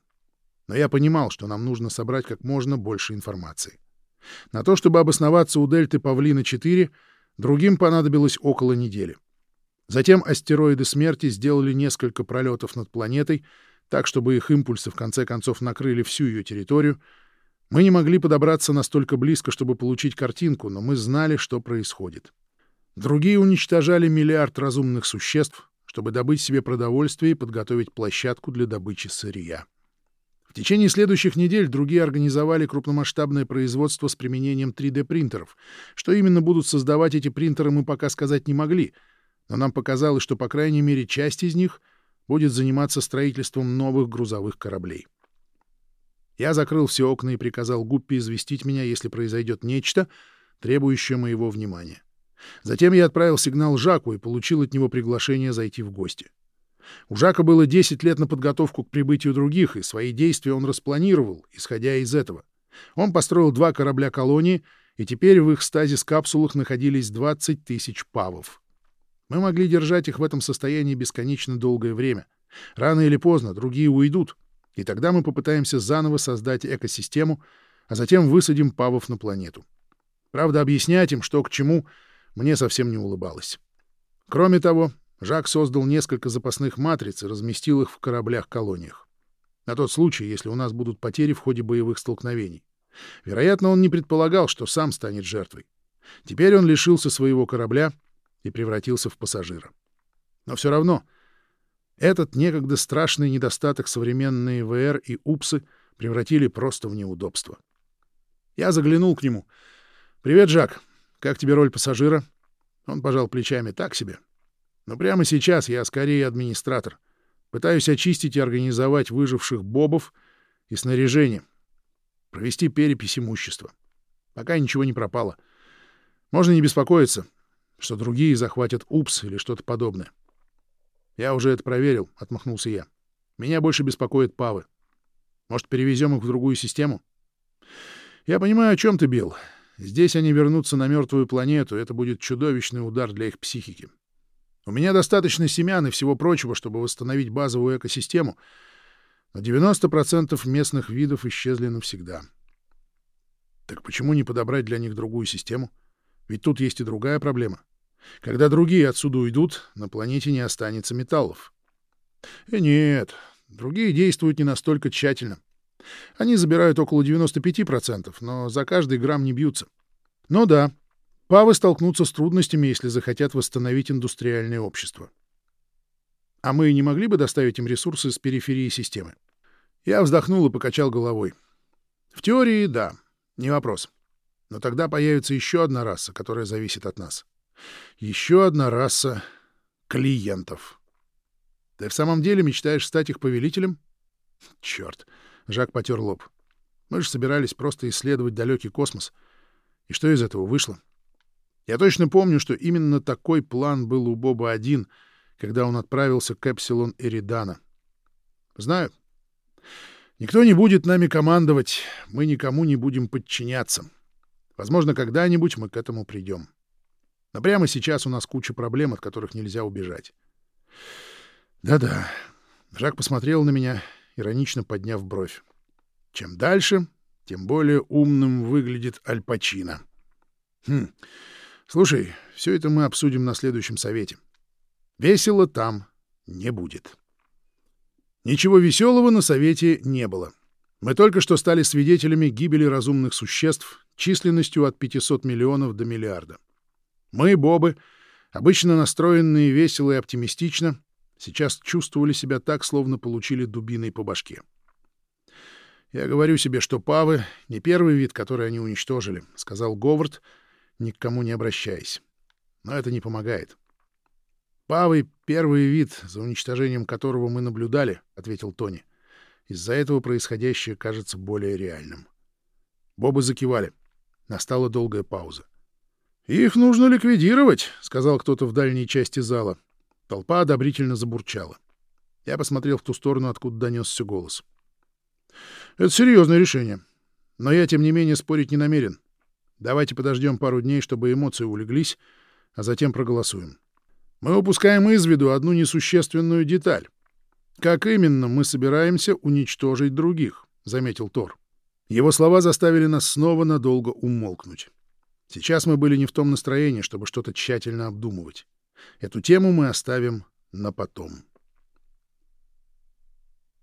Но я понимал, что нам нужно собрать как можно больше информации. На то, чтобы обосноваться у дельты Павлина-4, другим понадобилось около недели. Затем астероиды смерти сделали несколько пролетов над планетой, так, чтобы их импульсы в конце концов накрыли всю ее территорию, мы не могли подобраться настолько близко, чтобы получить картинку, но мы знали, что происходит. Другие уничтожали миллиард разумных существ, чтобы добыть себе продовольствие и подготовить площадку для добычи сырья. В течение следующих недель другие организовали крупномасштабное производство с применением 3D-принтеров. Что именно будут создавать эти принтеры, мы пока сказать не могли, но нам показалось, что, по крайней мере, часть из них будет заниматься строительством новых грузовых кораблей. Я закрыл все окна и приказал Гуппи известить меня, если произойдет нечто, требующее моего внимания. Затем я отправил сигнал Жаку и получил от него приглашение зайти в гости. У Жака было 10 лет на подготовку к прибытию других, и свои действия он распланировал, исходя из этого. Он построил два корабля колонии, и теперь в их стазис-капсулах находились 20 тысяч павов. Мы могли держать их в этом состоянии бесконечно долгое время. Рано или поздно другие уйдут, и тогда мы попытаемся заново создать экосистему, а затем высадим павов на планету. Правда, объяснять им, что к чему, мне совсем не улыбалось. Кроме того, Жак создал несколько запасных матриц и разместил их в кораблях-колониях. На тот случай, если у нас будут потери в ходе боевых столкновений. Вероятно, он не предполагал, что сам станет жертвой. Теперь он лишился своего корабля и превратился в пассажира. Но все равно этот некогда страшный недостаток современные ВР и УПСы превратили просто в неудобство. Я заглянул к нему. «Привет, Жак. Как тебе роль пассажира?» Он пожал плечами. «Так себе. Но прямо сейчас я скорее администратор. Пытаюсь очистить и организовать выживших бобов и снаряжение. Провести перепись имущества. Пока ничего не пропало. Можно не беспокоиться, что другие захватят УПС или что-то подобное. «Я уже это проверил», — отмахнулся я. «Меня больше беспокоят павы. Может, перевезем их в другую систему?» «Я понимаю, о чем ты, Билл. Здесь они вернутся на мертвую планету, это будет чудовищный удар для их психики. У меня достаточно семян и всего прочего, чтобы восстановить базовую экосистему, но 90% местных видов исчезли навсегда. Так почему не подобрать для них другую систему? Ведь тут есть и другая проблема. Когда другие отсюда уйдут, на планете не останется металлов. И э, нет, другие действуют не настолько тщательно. Они забирают около 95%, но за каждый грамм не бьются. Но да, павы столкнутся с трудностями, если захотят восстановить индустриальное общество. А мы не могли бы доставить им ресурсы с периферии системы? Я вздохнул и покачал головой. В теории, да, не вопрос. Но тогда появится еще одна раса, которая зависит от нас. Еще одна раса клиентов. Ты в самом деле мечтаешь стать их повелителем? Черт. Жак потер лоб. Мы же собирались просто исследовать далекий космос. И что из этого вышло? Я точно помню, что именно такой план был у Боба-1, когда он отправился к Эпсилон Эридана. Знаю. Никто не будет нами командовать, мы никому не будем подчиняться. Возможно, когда-нибудь мы к этому придем. Но прямо сейчас у нас куча проблем, от которых нельзя убежать. Да-да. Жак посмотрел на меня, иронично подняв бровь. Чем дальше, тем более умным выглядит Аль Пачино. Хм. Слушай, все это мы обсудим на следующем совете. Весело там не будет. Ничего веселого на совете не было. Мы только что стали свидетелями гибели разумных существ численностью от 500 миллионов до миллиарда. Мы, Бобы, обычно настроенные весело и оптимистично, сейчас чувствовали себя так, словно получили дубиной по башке. «Я говорю себе, что павы — не первый вид, который они уничтожили», — сказал Говард, ни к кому не обращаясь. «Но это не помогает». «Павы — первый вид, за уничтожением которого мы наблюдали», — ответил Тони. «Из-за этого происходящее кажется более реальным». Бобы закивали. Настала долгая пауза. «Их нужно ликвидировать», — сказал кто-то в дальней части зала. Толпа одобрительно забурчала. Я посмотрел в ту сторону, откуда донесся голос. «Это серьезное решение. Но я, тем не менее, спорить не намерен. Давайте подождем пару дней, чтобы эмоции улеглись, а затем проголосуем. Мы упускаем из виду одну несущественную деталь. Как именно мы собираемся уничтожить других?» — заметил Тор. Его слова заставили нас снова надолго умолкнуть. Сейчас мы были не в том настроении, чтобы что-то тщательно обдумывать. Эту тему мы оставим на потом.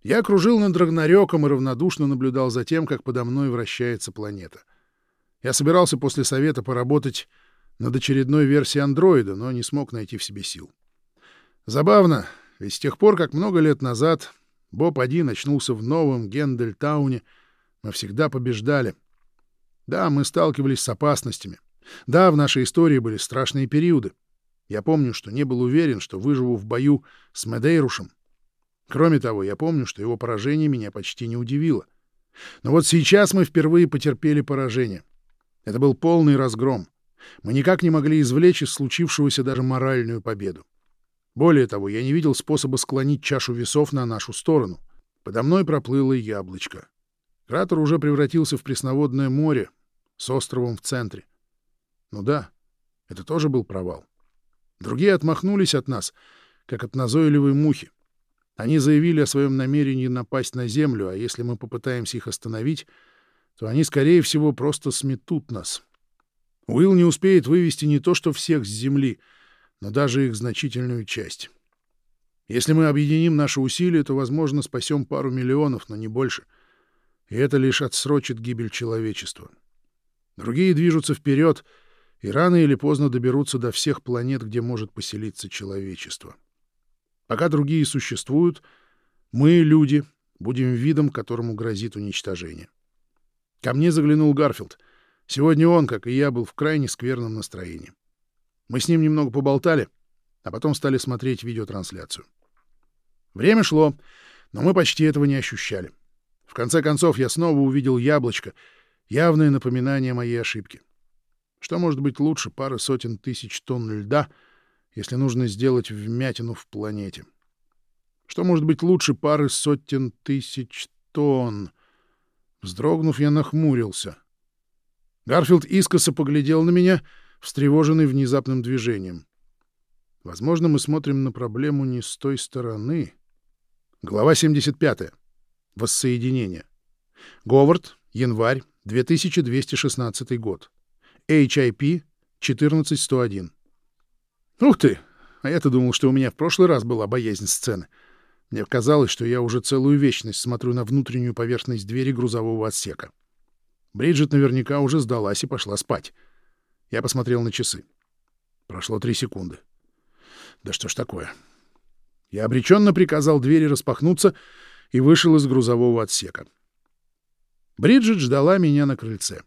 Я кружил над Рагнарёком и равнодушно наблюдал за тем, как подо мной вращается планета. Я собирался после совета поработать над очередной версией андроида, но не смог найти в себе сил. Забавно, ведь с тех пор, как много лет назад Боб-1 очнулся в новом Гендельтауне, мы всегда побеждали — да, мы сталкивались с опасностями. Да, в нашей истории были страшные периоды. Я помню, что не был уверен, что выживу в бою с Медейрушем. Кроме того, я помню, что его поражение меня почти не удивило. Но вот сейчас мы впервые потерпели поражение. Это был полный разгром. Мы никак не могли извлечь из случившегося даже моральную победу. Более того, я не видел способа склонить чашу весов на нашу сторону. Подо мной проплыло яблочко. Кратер уже превратился в пресноводное море с островом в центре. Ну да, это тоже был провал. Другие отмахнулись от нас, как от назойливой мухи. Они заявили о своем намерении напасть на Землю, а если мы попытаемся их остановить, то они, скорее всего, просто сметут нас. Уилл не успеет вывести не то что всех с Земли, но даже их значительную часть. Если мы объединим наши усилия, то, возможно, спасем пару миллионов, но не больше — и это лишь отсрочит гибель человечества. Другие движутся вперед и рано или поздно доберутся до всех планет, где может поселиться человечество. Пока другие существуют, мы, люди, будем видом, которому грозит уничтожение. Ко мне заглянул Гарфилд. Сегодня он, как и я, был в крайне скверном настроении. Мы с ним немного поболтали, а потом стали смотреть видеотрансляцию. Время шло, но мы почти этого не ощущали. В конце концов, я снова увидел яблочко, явное напоминание моей ошибки. Что может быть лучше пары сотен тысяч тонн льда, если нужно сделать вмятину в планете? Что может быть лучше пары сотен тысяч тонн? Вздрогнув, я нахмурился. Гарфилд искоса поглядел на меня, встревоженный внезапным движением. Возможно, мы смотрим на проблему не с той стороны. Глава 75. Воссоединение. Говард, январь, 2216 год. HIP 14101. Ух ты! А я-то думал, что у меня в прошлый раз была боязнь сцены. Мне казалось, что я уже целую вечность смотрю на внутреннюю поверхность двери грузового отсека. Бриджит наверняка уже сдалась и пошла спать. Я посмотрел на часы. Прошло три секунды. Да что ж такое? Я обреченно приказал двери распахнуться и вышел из грузового отсека. Бриджит ждала меня на крыльце.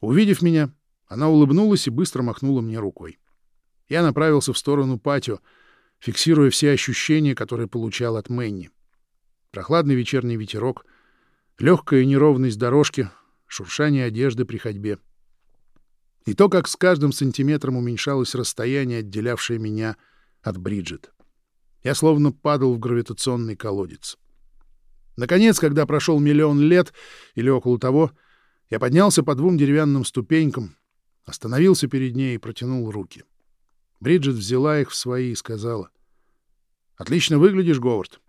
Увидев меня, она улыбнулась и быстро махнула мне рукой. Я направился в сторону патио, фиксируя все ощущения, которые получал от Мэнни. Прохладный вечерний ветерок, легкая неровность дорожки, шуршание одежды при ходьбе. И то, как с каждым сантиметром уменьшалось расстояние, отделявшее меня от Бриджит. Я словно падал в гравитационный колодец. Наконец, когда прошел миллион лет или около того, я поднялся по двум деревянным ступенькам, остановился перед ней и протянул руки. Бриджит взяла их в свои и сказала. «Отлично выглядишь, Говард».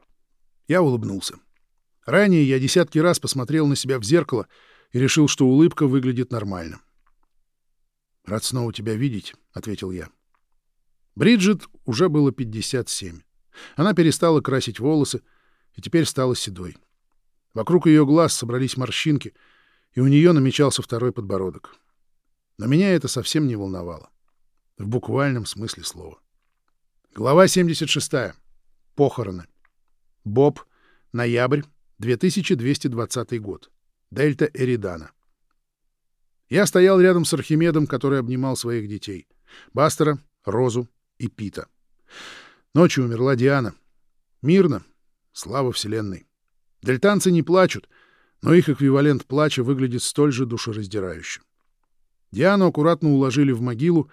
Я улыбнулся. Ранее я десятки раз посмотрел на себя в зеркало и решил, что улыбка выглядит нормально. «Рад снова тебя видеть», — ответил я. Бриджит уже было 57. Она перестала красить волосы и теперь стала седой. Вокруг ее глаз собрались морщинки, и у нее намечался второй подбородок. Но меня это совсем не волновало. В буквальном смысле слова. Глава 76. Похороны. Боб. Ноябрь. 2220 год. Дельта Эридана. Я стоял рядом с Архимедом, который обнимал своих детей. Бастера, Розу и Пита. Ночью умерла Диана. Мирно. Слава Вселенной. Дельтанцы не плачут, но их эквивалент плача выглядит столь же душераздирающе. Диану аккуратно уложили в могилу,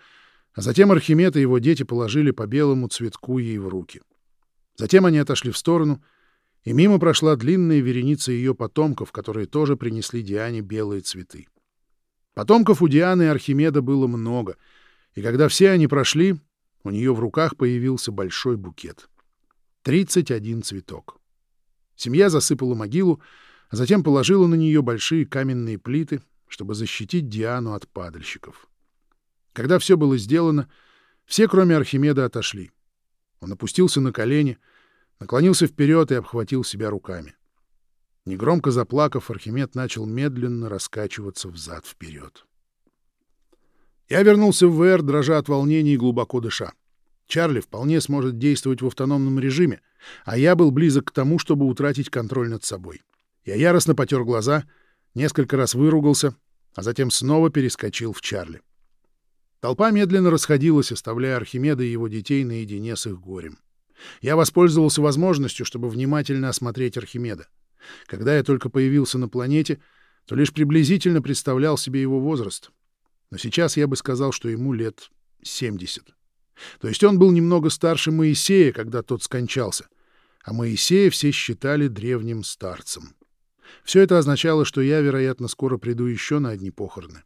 а затем Архимед и его дети положили по белому цветку ей в руки. Затем они отошли в сторону, и мимо прошла длинная вереница ее потомков, которые тоже принесли Диане белые цветы. Потомков у Дианы и Архимеда было много, и когда все они прошли, у нее в руках появился большой букет. 31 цветок. Семья засыпала могилу, а затем положила на нее большие каменные плиты, чтобы защитить Диану от падальщиков. Когда все было сделано, все, кроме Архимеда, отошли. Он опустился на колени, наклонился вперед и обхватил себя руками. Негромко заплакав, Архимед начал медленно раскачиваться взад-вперед. Я вернулся в ВР, дрожа от волнения и глубоко дыша. Чарли вполне сможет действовать в автономном режиме, а я был близок к тому, чтобы утратить контроль над собой. Я яростно потер глаза, несколько раз выругался, а затем снова перескочил в Чарли. Толпа медленно расходилась, оставляя Архимеда и его детей наедине с их горем. Я воспользовался возможностью, чтобы внимательно осмотреть Архимеда. Когда я только появился на планете, то лишь приблизительно представлял себе его возраст — но сейчас я бы сказал, что ему лет 70. То есть он был немного старше Моисея, когда тот скончался, а Моисея все считали древним старцем. Все это означало, что я, вероятно, скоро приду еще на одни похороны.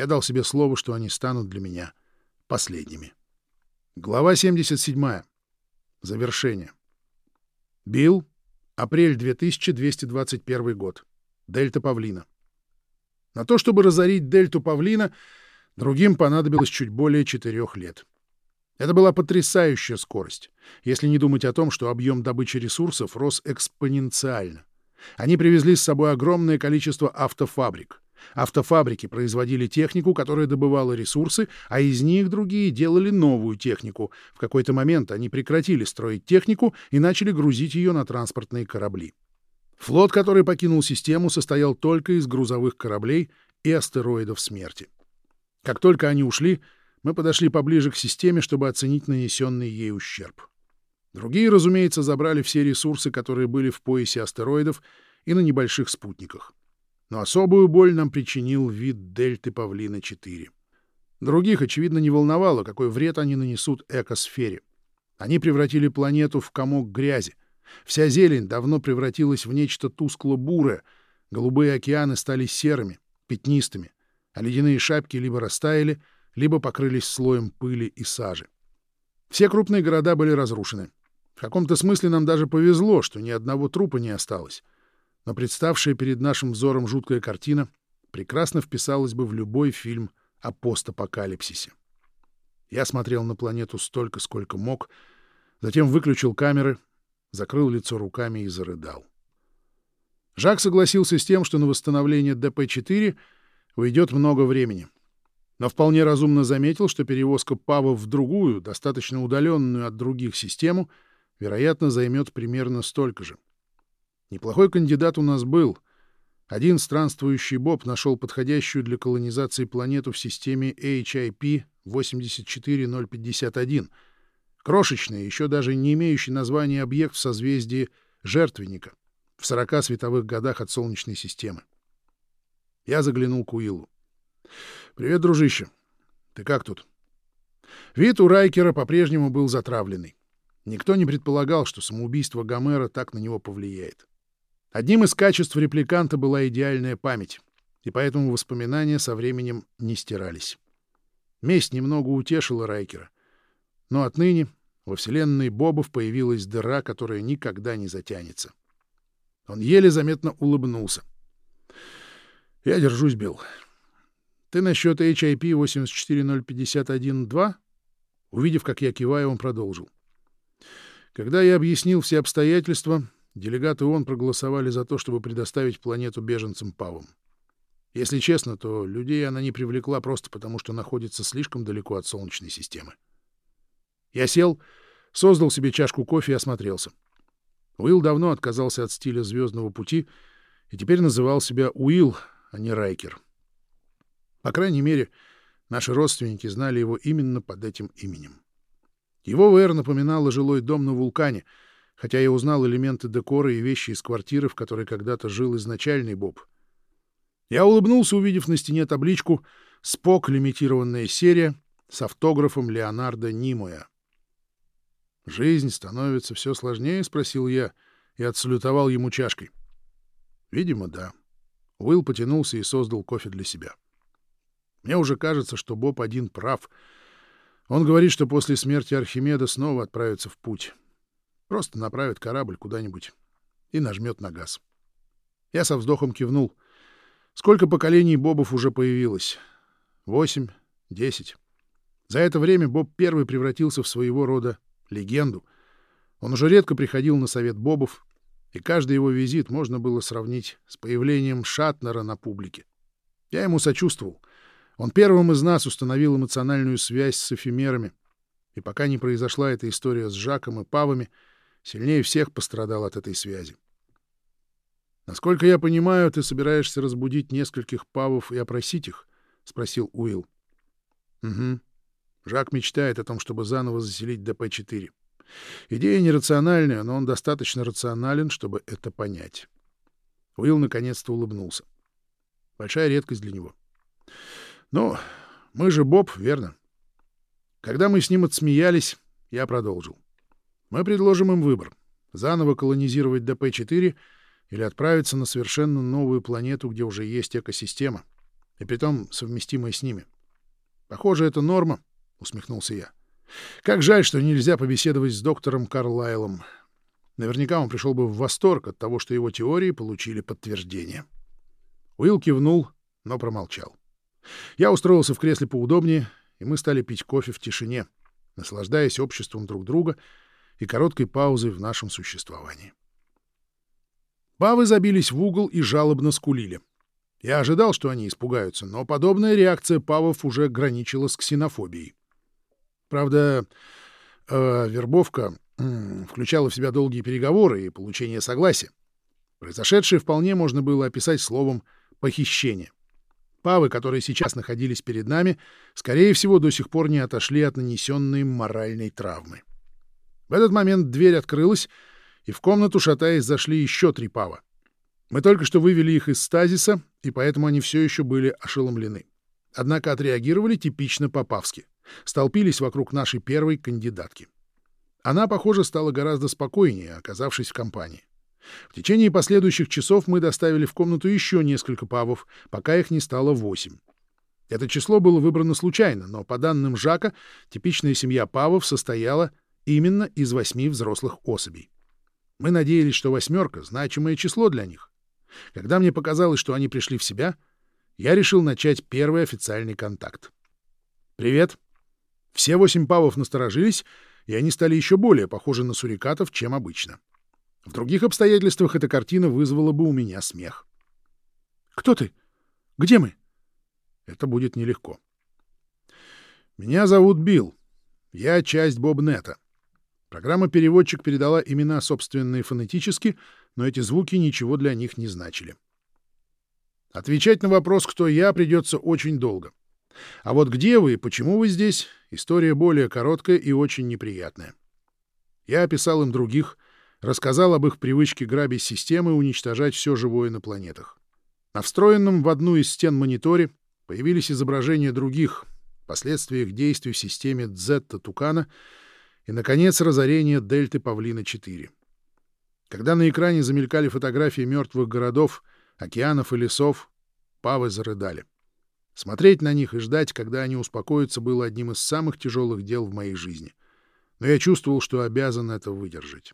Я дал себе слово, что они станут для меня последними. Глава 77. Завершение. Билл. Апрель 2221 год. Дельта Павлина. На то, чтобы разорить дельту Павлина, другим понадобилось чуть более четырех лет. Это была потрясающая скорость, если не думать о том, что объем добычи ресурсов рос экспоненциально. Они привезли с собой огромное количество автофабрик. Автофабрики производили технику, которая добывала ресурсы, а из них другие делали новую технику. В какой-то момент они прекратили строить технику и начали грузить ее на транспортные корабли. Флот, который покинул систему, состоял только из грузовых кораблей и астероидов смерти. Как только они ушли, мы подошли поближе к системе, чтобы оценить нанесенный ей ущерб. Другие, разумеется, забрали все ресурсы, которые были в поясе астероидов и на небольших спутниках. Но особую боль нам причинил вид дельты Павлина-4. Других, очевидно, не волновало, какой вред они нанесут экосфере. Они превратили планету в комок грязи, Вся зелень давно превратилась в нечто тускло-бурое, голубые океаны стали серыми, пятнистыми, а ледяные шапки либо растаяли, либо покрылись слоем пыли и сажи. Все крупные города были разрушены. В каком-то смысле нам даже повезло, что ни одного трупа не осталось. Но представшая перед нашим взором жуткая картина прекрасно вписалась бы в любой фильм о постапокалипсисе. Я смотрел на планету столько, сколько мог, затем выключил камеры, закрыл лицо руками и зарыдал. Жак согласился с тем, что на восстановление ДП-4 уйдет много времени, но вполне разумно заметил, что перевозка ПАВов в другую, достаточно удаленную от других систему, вероятно, займет примерно столько же. Неплохой кандидат у нас был. Один странствующий Боб нашел подходящую для колонизации планету в системе HIP 84051, крошечный, еще даже не имеющий названия объект в созвездии Жертвенника в 40 световых годах от Солнечной системы. Я заглянул к Уиллу. «Привет, дружище. Ты как тут?» Вид у Райкера по-прежнему был затравленный. Никто не предполагал, что самоубийство Гомера так на него повлияет. Одним из качеств репликанта была идеальная память, и поэтому воспоминания со временем не стирались. Месть немного утешила Райкера. Но отныне во вселенной Бобов появилась дыра, которая никогда не затянется. Он еле заметно улыбнулся. «Я держусь, Билл. Ты насчет HIP 840512?» Увидев, как я киваю, он продолжил. Когда я объяснил все обстоятельства, делегаты ООН проголосовали за то, чтобы предоставить планету беженцам-павам. Если честно, то людей она не привлекла просто потому, что находится слишком далеко от Солнечной системы. Я сел, создал себе чашку кофе и осмотрелся. Уилл давно отказался от стиля «Звездного пути» и теперь называл себя Уилл, а не Райкер. По крайней мере, наши родственники знали его именно под этим именем. Его ВР напоминало жилой дом на вулкане, хотя я узнал элементы декора и вещи из квартиры, в которой когда-то жил изначальный Боб — я улыбнулся, увидев на стене табличку «Спок. Лимитированная серия» с автографом Леонардо Нимоя. «Жизнь становится все сложнее?» — спросил я и отсалютовал ему чашкой. «Видимо, да». Уилл потянулся и создал кофе для себя. Мне уже кажется, что Боб один прав. Он говорит, что после смерти Архимеда снова отправится в путь. Просто направит корабль куда-нибудь и нажмет на газ. Я со вздохом кивнул — Сколько поколений Бобов уже появилось? Восемь, десять. За это время Боб первый превратился в своего рода легенду. Он уже редко приходил на совет Бобов, и каждый его визит можно было сравнить с появлением Шатнера на публике. Я ему сочувствовал. Он первым из нас установил эмоциональную связь с эфемерами, и пока не произошла эта история с Жаком и Павами, сильнее всех пострадал от этой связи. Насколько я понимаю, ты собираешься разбудить нескольких павов и опросить их? — спросил Уилл. — Угу. Жак мечтает о том, чтобы заново заселить ДП-4. Идея нерациональная, но он достаточно рационален, чтобы это понять. Уилл наконец-то улыбнулся. Большая редкость для него. Ну, мы же Боб, верно? Когда мы с ним отсмеялись, я продолжил. Мы предложим им выбор. Заново колонизировать ДП-4 — или отправиться на совершенно новую планету, где уже есть экосистема, и притом совместимая с ними. Похоже, это норма, — усмехнулся я. Как жаль, что нельзя побеседовать с доктором Карлайлом. Наверняка он пришел бы в восторг от того, что его теории получили подтверждение. Уилл кивнул, но промолчал. Я устроился в кресле поудобнее, и мы стали пить кофе в тишине, наслаждаясь обществом друг друга и короткой паузой в нашем существовании. Павы забились в угол и жалобно скулили. Я ожидал, что они испугаются, но подобная реакция павов уже граничила с ксенофобией. Правда, э, вербовка э, включала в себя долгие переговоры и получение согласия. Произошедшее вполне можно было описать словом «похищение». Павы, которые сейчас находились перед нами, скорее всего, до сих пор не отошли от нанесенной моральной травмы. В этот момент дверь открылась, и в комнату, шатаясь, зашли еще три пава. Мы только что вывели их из стазиса, и поэтому они все еще были ошеломлены. Однако отреагировали типично по-павски. Столпились вокруг нашей первой кандидатки. Она, похоже, стала гораздо спокойнее, оказавшись в компании. В течение последующих часов мы доставили в комнату еще несколько павов, пока их не стало восемь. Это число было выбрано случайно, но, по данным Жака, типичная семья павов состояла именно из восьми взрослых особей. Мы надеялись, что восьмерка — значимое число для них. Когда мне показалось, что они пришли в себя, я решил начать первый официальный контакт. «Привет». Все восемь павов насторожились, и они стали еще более похожи на сурикатов, чем обычно. В других обстоятельствах эта картина вызвала бы у меня смех. «Кто ты? Где мы?» Это будет нелегко. «Меня зовут Билл. Я часть Бобнета. Программа-переводчик передала имена собственные фонетически, но эти звуки ничего для них не значили. Отвечать на вопрос, кто я, придется очень долго. А вот где вы и почему вы здесь, история более короткая и очень неприятная. Я описал им других, рассказал об их привычке грабить системы и уничтожать все живое на планетах. На встроенном в одну из стен мониторе появились изображения других, последствия их действий в системе Дзетта Тукана — и, наконец, разорение дельты Павлина-4. Когда на экране замелькали фотографии мертвых городов, океанов и лесов, павы зарыдали. Смотреть на них и ждать, когда они успокоятся, было одним из самых тяжелых дел в моей жизни. Но я чувствовал, что обязан это выдержать.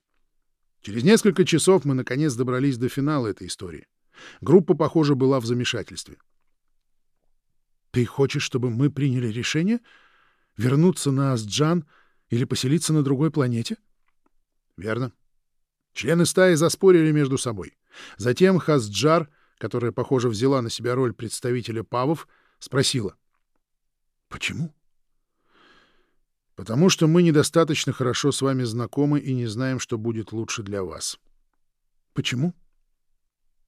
Через несколько часов мы, наконец, добрались до финала этой истории. Группа, похоже, была в замешательстве. «Ты хочешь, чтобы мы приняли решение? Вернуться на Асджан или поселиться на другой планете? Верно. Члены стаи заспорили между собой. Затем Хасджар, которая, похоже, взяла на себя роль представителя павов, спросила. «Почему?» «Потому что мы недостаточно хорошо с вами знакомы и не знаем, что будет лучше для вас». «Почему?»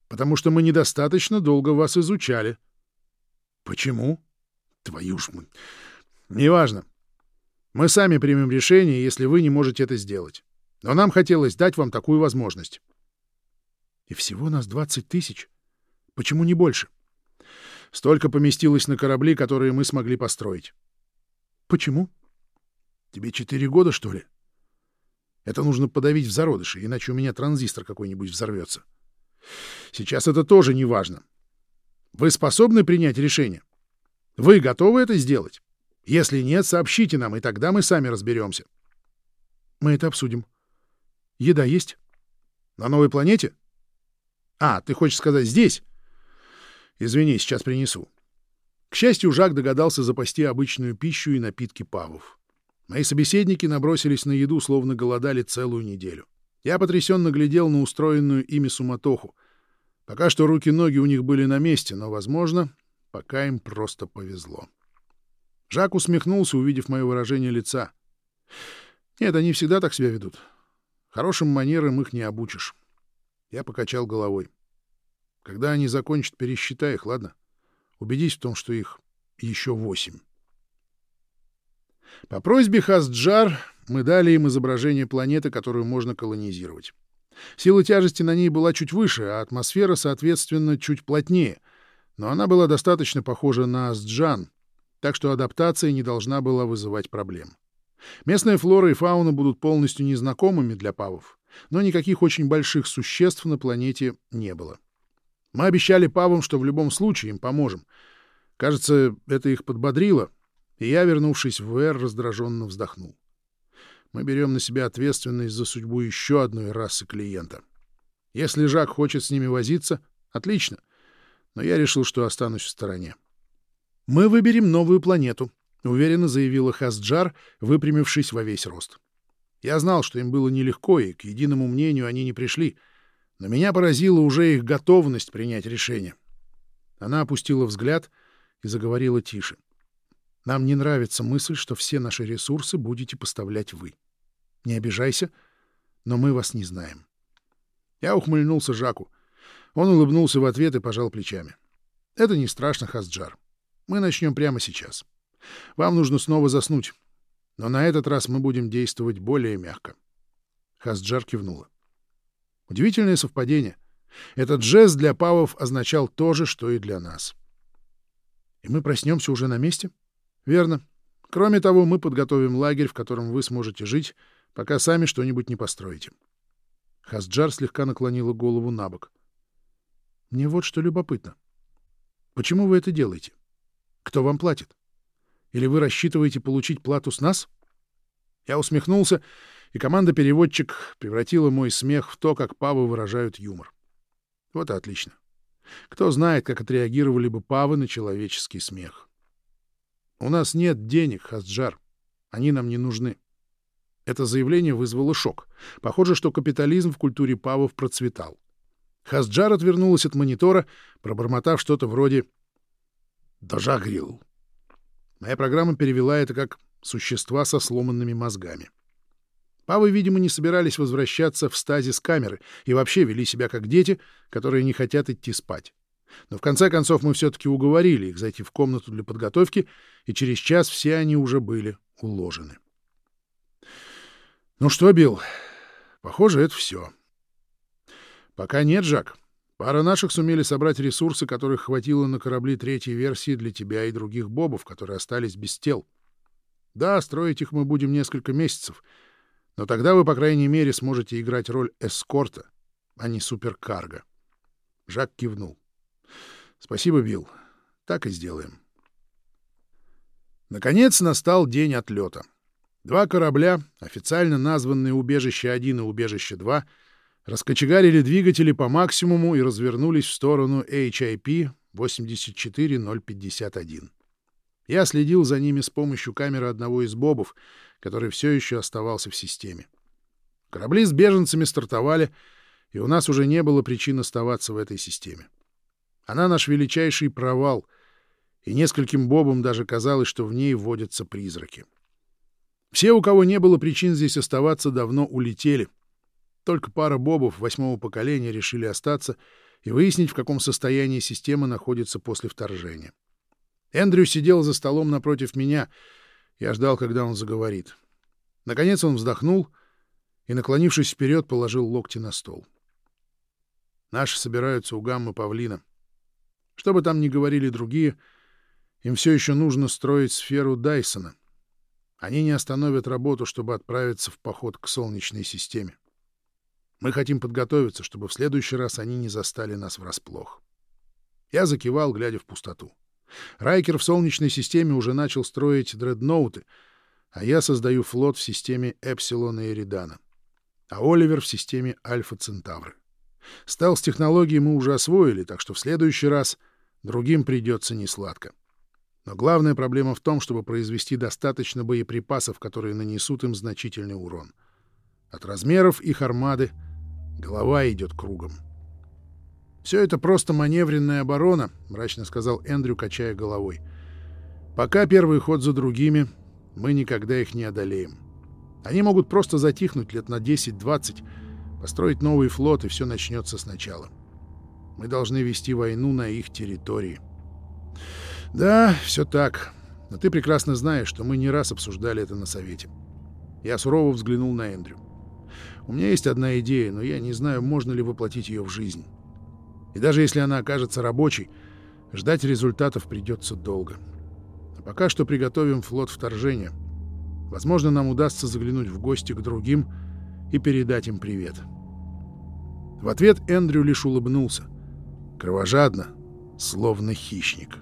«Потому что мы недостаточно долго вас изучали». «Почему?» «Твою ж... Неважно. Мы сами примем решение, если вы не можете это сделать. Но нам хотелось дать вам такую возможность. И всего нас 20 тысяч. Почему не больше? Столько поместилось на корабли, которые мы смогли построить. Почему? Тебе четыре года, что ли? Это нужно подавить в зародыше, иначе у меня транзистор какой-нибудь взорвется. Сейчас это тоже не важно. Вы способны принять решение? Вы готовы это сделать? Если нет, сообщите нам, и тогда мы сами разберемся. Мы это обсудим. Еда есть? На новой планете? А, ты хочешь сказать здесь? Извини, сейчас принесу. К счастью, Жак догадался запасти обычную пищу и напитки павов. Мои собеседники набросились на еду, словно голодали целую неделю. Я потрясенно глядел на устроенную ими суматоху. Пока что руки-ноги у них были на месте, но, возможно, пока им просто повезло. Жак усмехнулся, увидев мое выражение лица. Нет, они всегда так себя ведут. Хорошим манерам их не обучишь. Я покачал головой. Когда они закончат, пересчитай их, ладно? Убедись в том, что их еще восемь. По просьбе Хасджар мы дали им изображение планеты, которую можно колонизировать. Сила тяжести на ней была чуть выше, а атмосфера, соответственно, чуть плотнее, но она была достаточно похожа на Асджан, так что адаптация не должна была вызывать проблем. Местная флора и фауна будут полностью незнакомыми для павов, но никаких очень больших существ на планете не было. Мы обещали павам, что в любом случае им поможем. Кажется, это их подбодрило, и я, вернувшись в ВР, раздраженно вздохнул. Мы берем на себя ответственность за судьбу еще одной расы клиента. Если Жак хочет с ними возиться, отлично, но я решил, что останусь в стороне. «Мы выберем новую планету», — уверенно заявила Хасджар, выпрямившись во весь рост. Я знал, что им было нелегко, и к единому мнению они не пришли, но меня поразила уже их готовность принять решение. Она опустила взгляд и заговорила тише. «Нам не нравится мысль, что все наши ресурсы будете поставлять вы. Не обижайся, но мы вас не знаем». Я ухмыльнулся Жаку. Он улыбнулся в ответ и пожал плечами. «Это не страшно, Хасджар. Мы начнем прямо сейчас. Вам нужно снова заснуть. Но на этот раз мы будем действовать более мягко. Хасджар кивнула. Удивительное совпадение. Этот жест для павов означал то же, что и для нас. И мы проснемся уже на месте? Верно. Кроме того, мы подготовим лагерь, в котором вы сможете жить, пока сами что-нибудь не построите. Хасджар слегка наклонила голову на бок. Мне вот что любопытно. Почему вы это делаете? Кто вам платит? Или вы рассчитываете получить плату с нас? Я усмехнулся, и команда-переводчик превратила мой смех в то, как павы выражают юмор. Вот и отлично. Кто знает, как отреагировали бы павы на человеческий смех. У нас нет денег, Хасджар. Они нам не нужны. Это заявление вызвало шок. Похоже, что капитализм в культуре павов процветал. Хасджар отвернулась от монитора, пробормотав что-то вроде «Дожагрил». Моя программа перевела это как «существа со сломанными мозгами». Павы, видимо, не собирались возвращаться в стазис камеры и вообще вели себя как дети, которые не хотят идти спать. Но в конце концов мы все-таки уговорили их зайти в комнату для подготовки, и через час все они уже были уложены. Ну что, Билл, похоже, это все. Пока нет, Жак. Пара наших сумели собрать ресурсы, которых хватило на корабли третьей версии для тебя и других бобов, которые остались без тел. Да, строить их мы будем несколько месяцев — но тогда вы, по крайней мере, сможете играть роль эскорта, а не суперкарга. Жак кивнул. Спасибо, Билл. Так и сделаем. Наконец настал день отлета. Два корабля, официально названные «Убежище-1» и «Убежище-2», раскочегарили двигатели по максимуму и развернулись в сторону HIP 84051. Я следил за ними с помощью камеры одного из бобов — который все еще оставался в системе. Корабли с беженцами стартовали, и у нас уже не было причин оставаться в этой системе. Она наш величайший провал, и нескольким бобам даже казалось, что в ней водятся призраки. Все, у кого не было причин здесь оставаться, давно улетели. Только пара бобов восьмого поколения решили остаться и выяснить, в каком состоянии система находится после вторжения. Эндрю сидел за столом напротив меня — я ждал, когда он заговорит. Наконец он вздохнул и, наклонившись вперед, положил локти на стол. Наши собираются у гаммы павлина. Что бы там ни говорили другие, им все еще нужно строить сферу Дайсона. Они не остановят работу, чтобы отправиться в поход к Солнечной системе. Мы хотим подготовиться, чтобы в следующий раз они не застали нас врасплох. Я закивал, глядя в пустоту. Райкер в Солнечной системе уже начал строить дредноуты, а я создаю флот в системе Эпсилона и Эридана, а Оливер в системе Альфа Центавры. Стелс-технологии мы уже освоили, так что в следующий раз другим придется несладко. Но главная проблема в том, чтобы произвести достаточно боеприпасов, которые нанесут им значительный урон. От размеров их армады голова идет кругом. — «Все это просто маневренная оборона», — мрачно сказал Эндрю, качая головой. «Пока первый ход за другими, мы никогда их не одолеем. Они могут просто затихнуть лет на 10-20, построить новый флот, и все начнется сначала. Мы должны вести войну на их территории». «Да, все так. Но ты прекрасно знаешь, что мы не раз обсуждали это на совете». Я сурово взглянул на Эндрю. «У меня есть одна идея, но я не знаю, можно ли воплотить ее в жизнь». И даже если она окажется рабочей, ждать результатов придется долго. А пока что приготовим флот вторжения. Возможно, нам удастся заглянуть в гости к другим и передать им привет. В ответ Эндрю лишь улыбнулся. Кровожадно, словно хищник.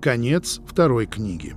Конец второй книги.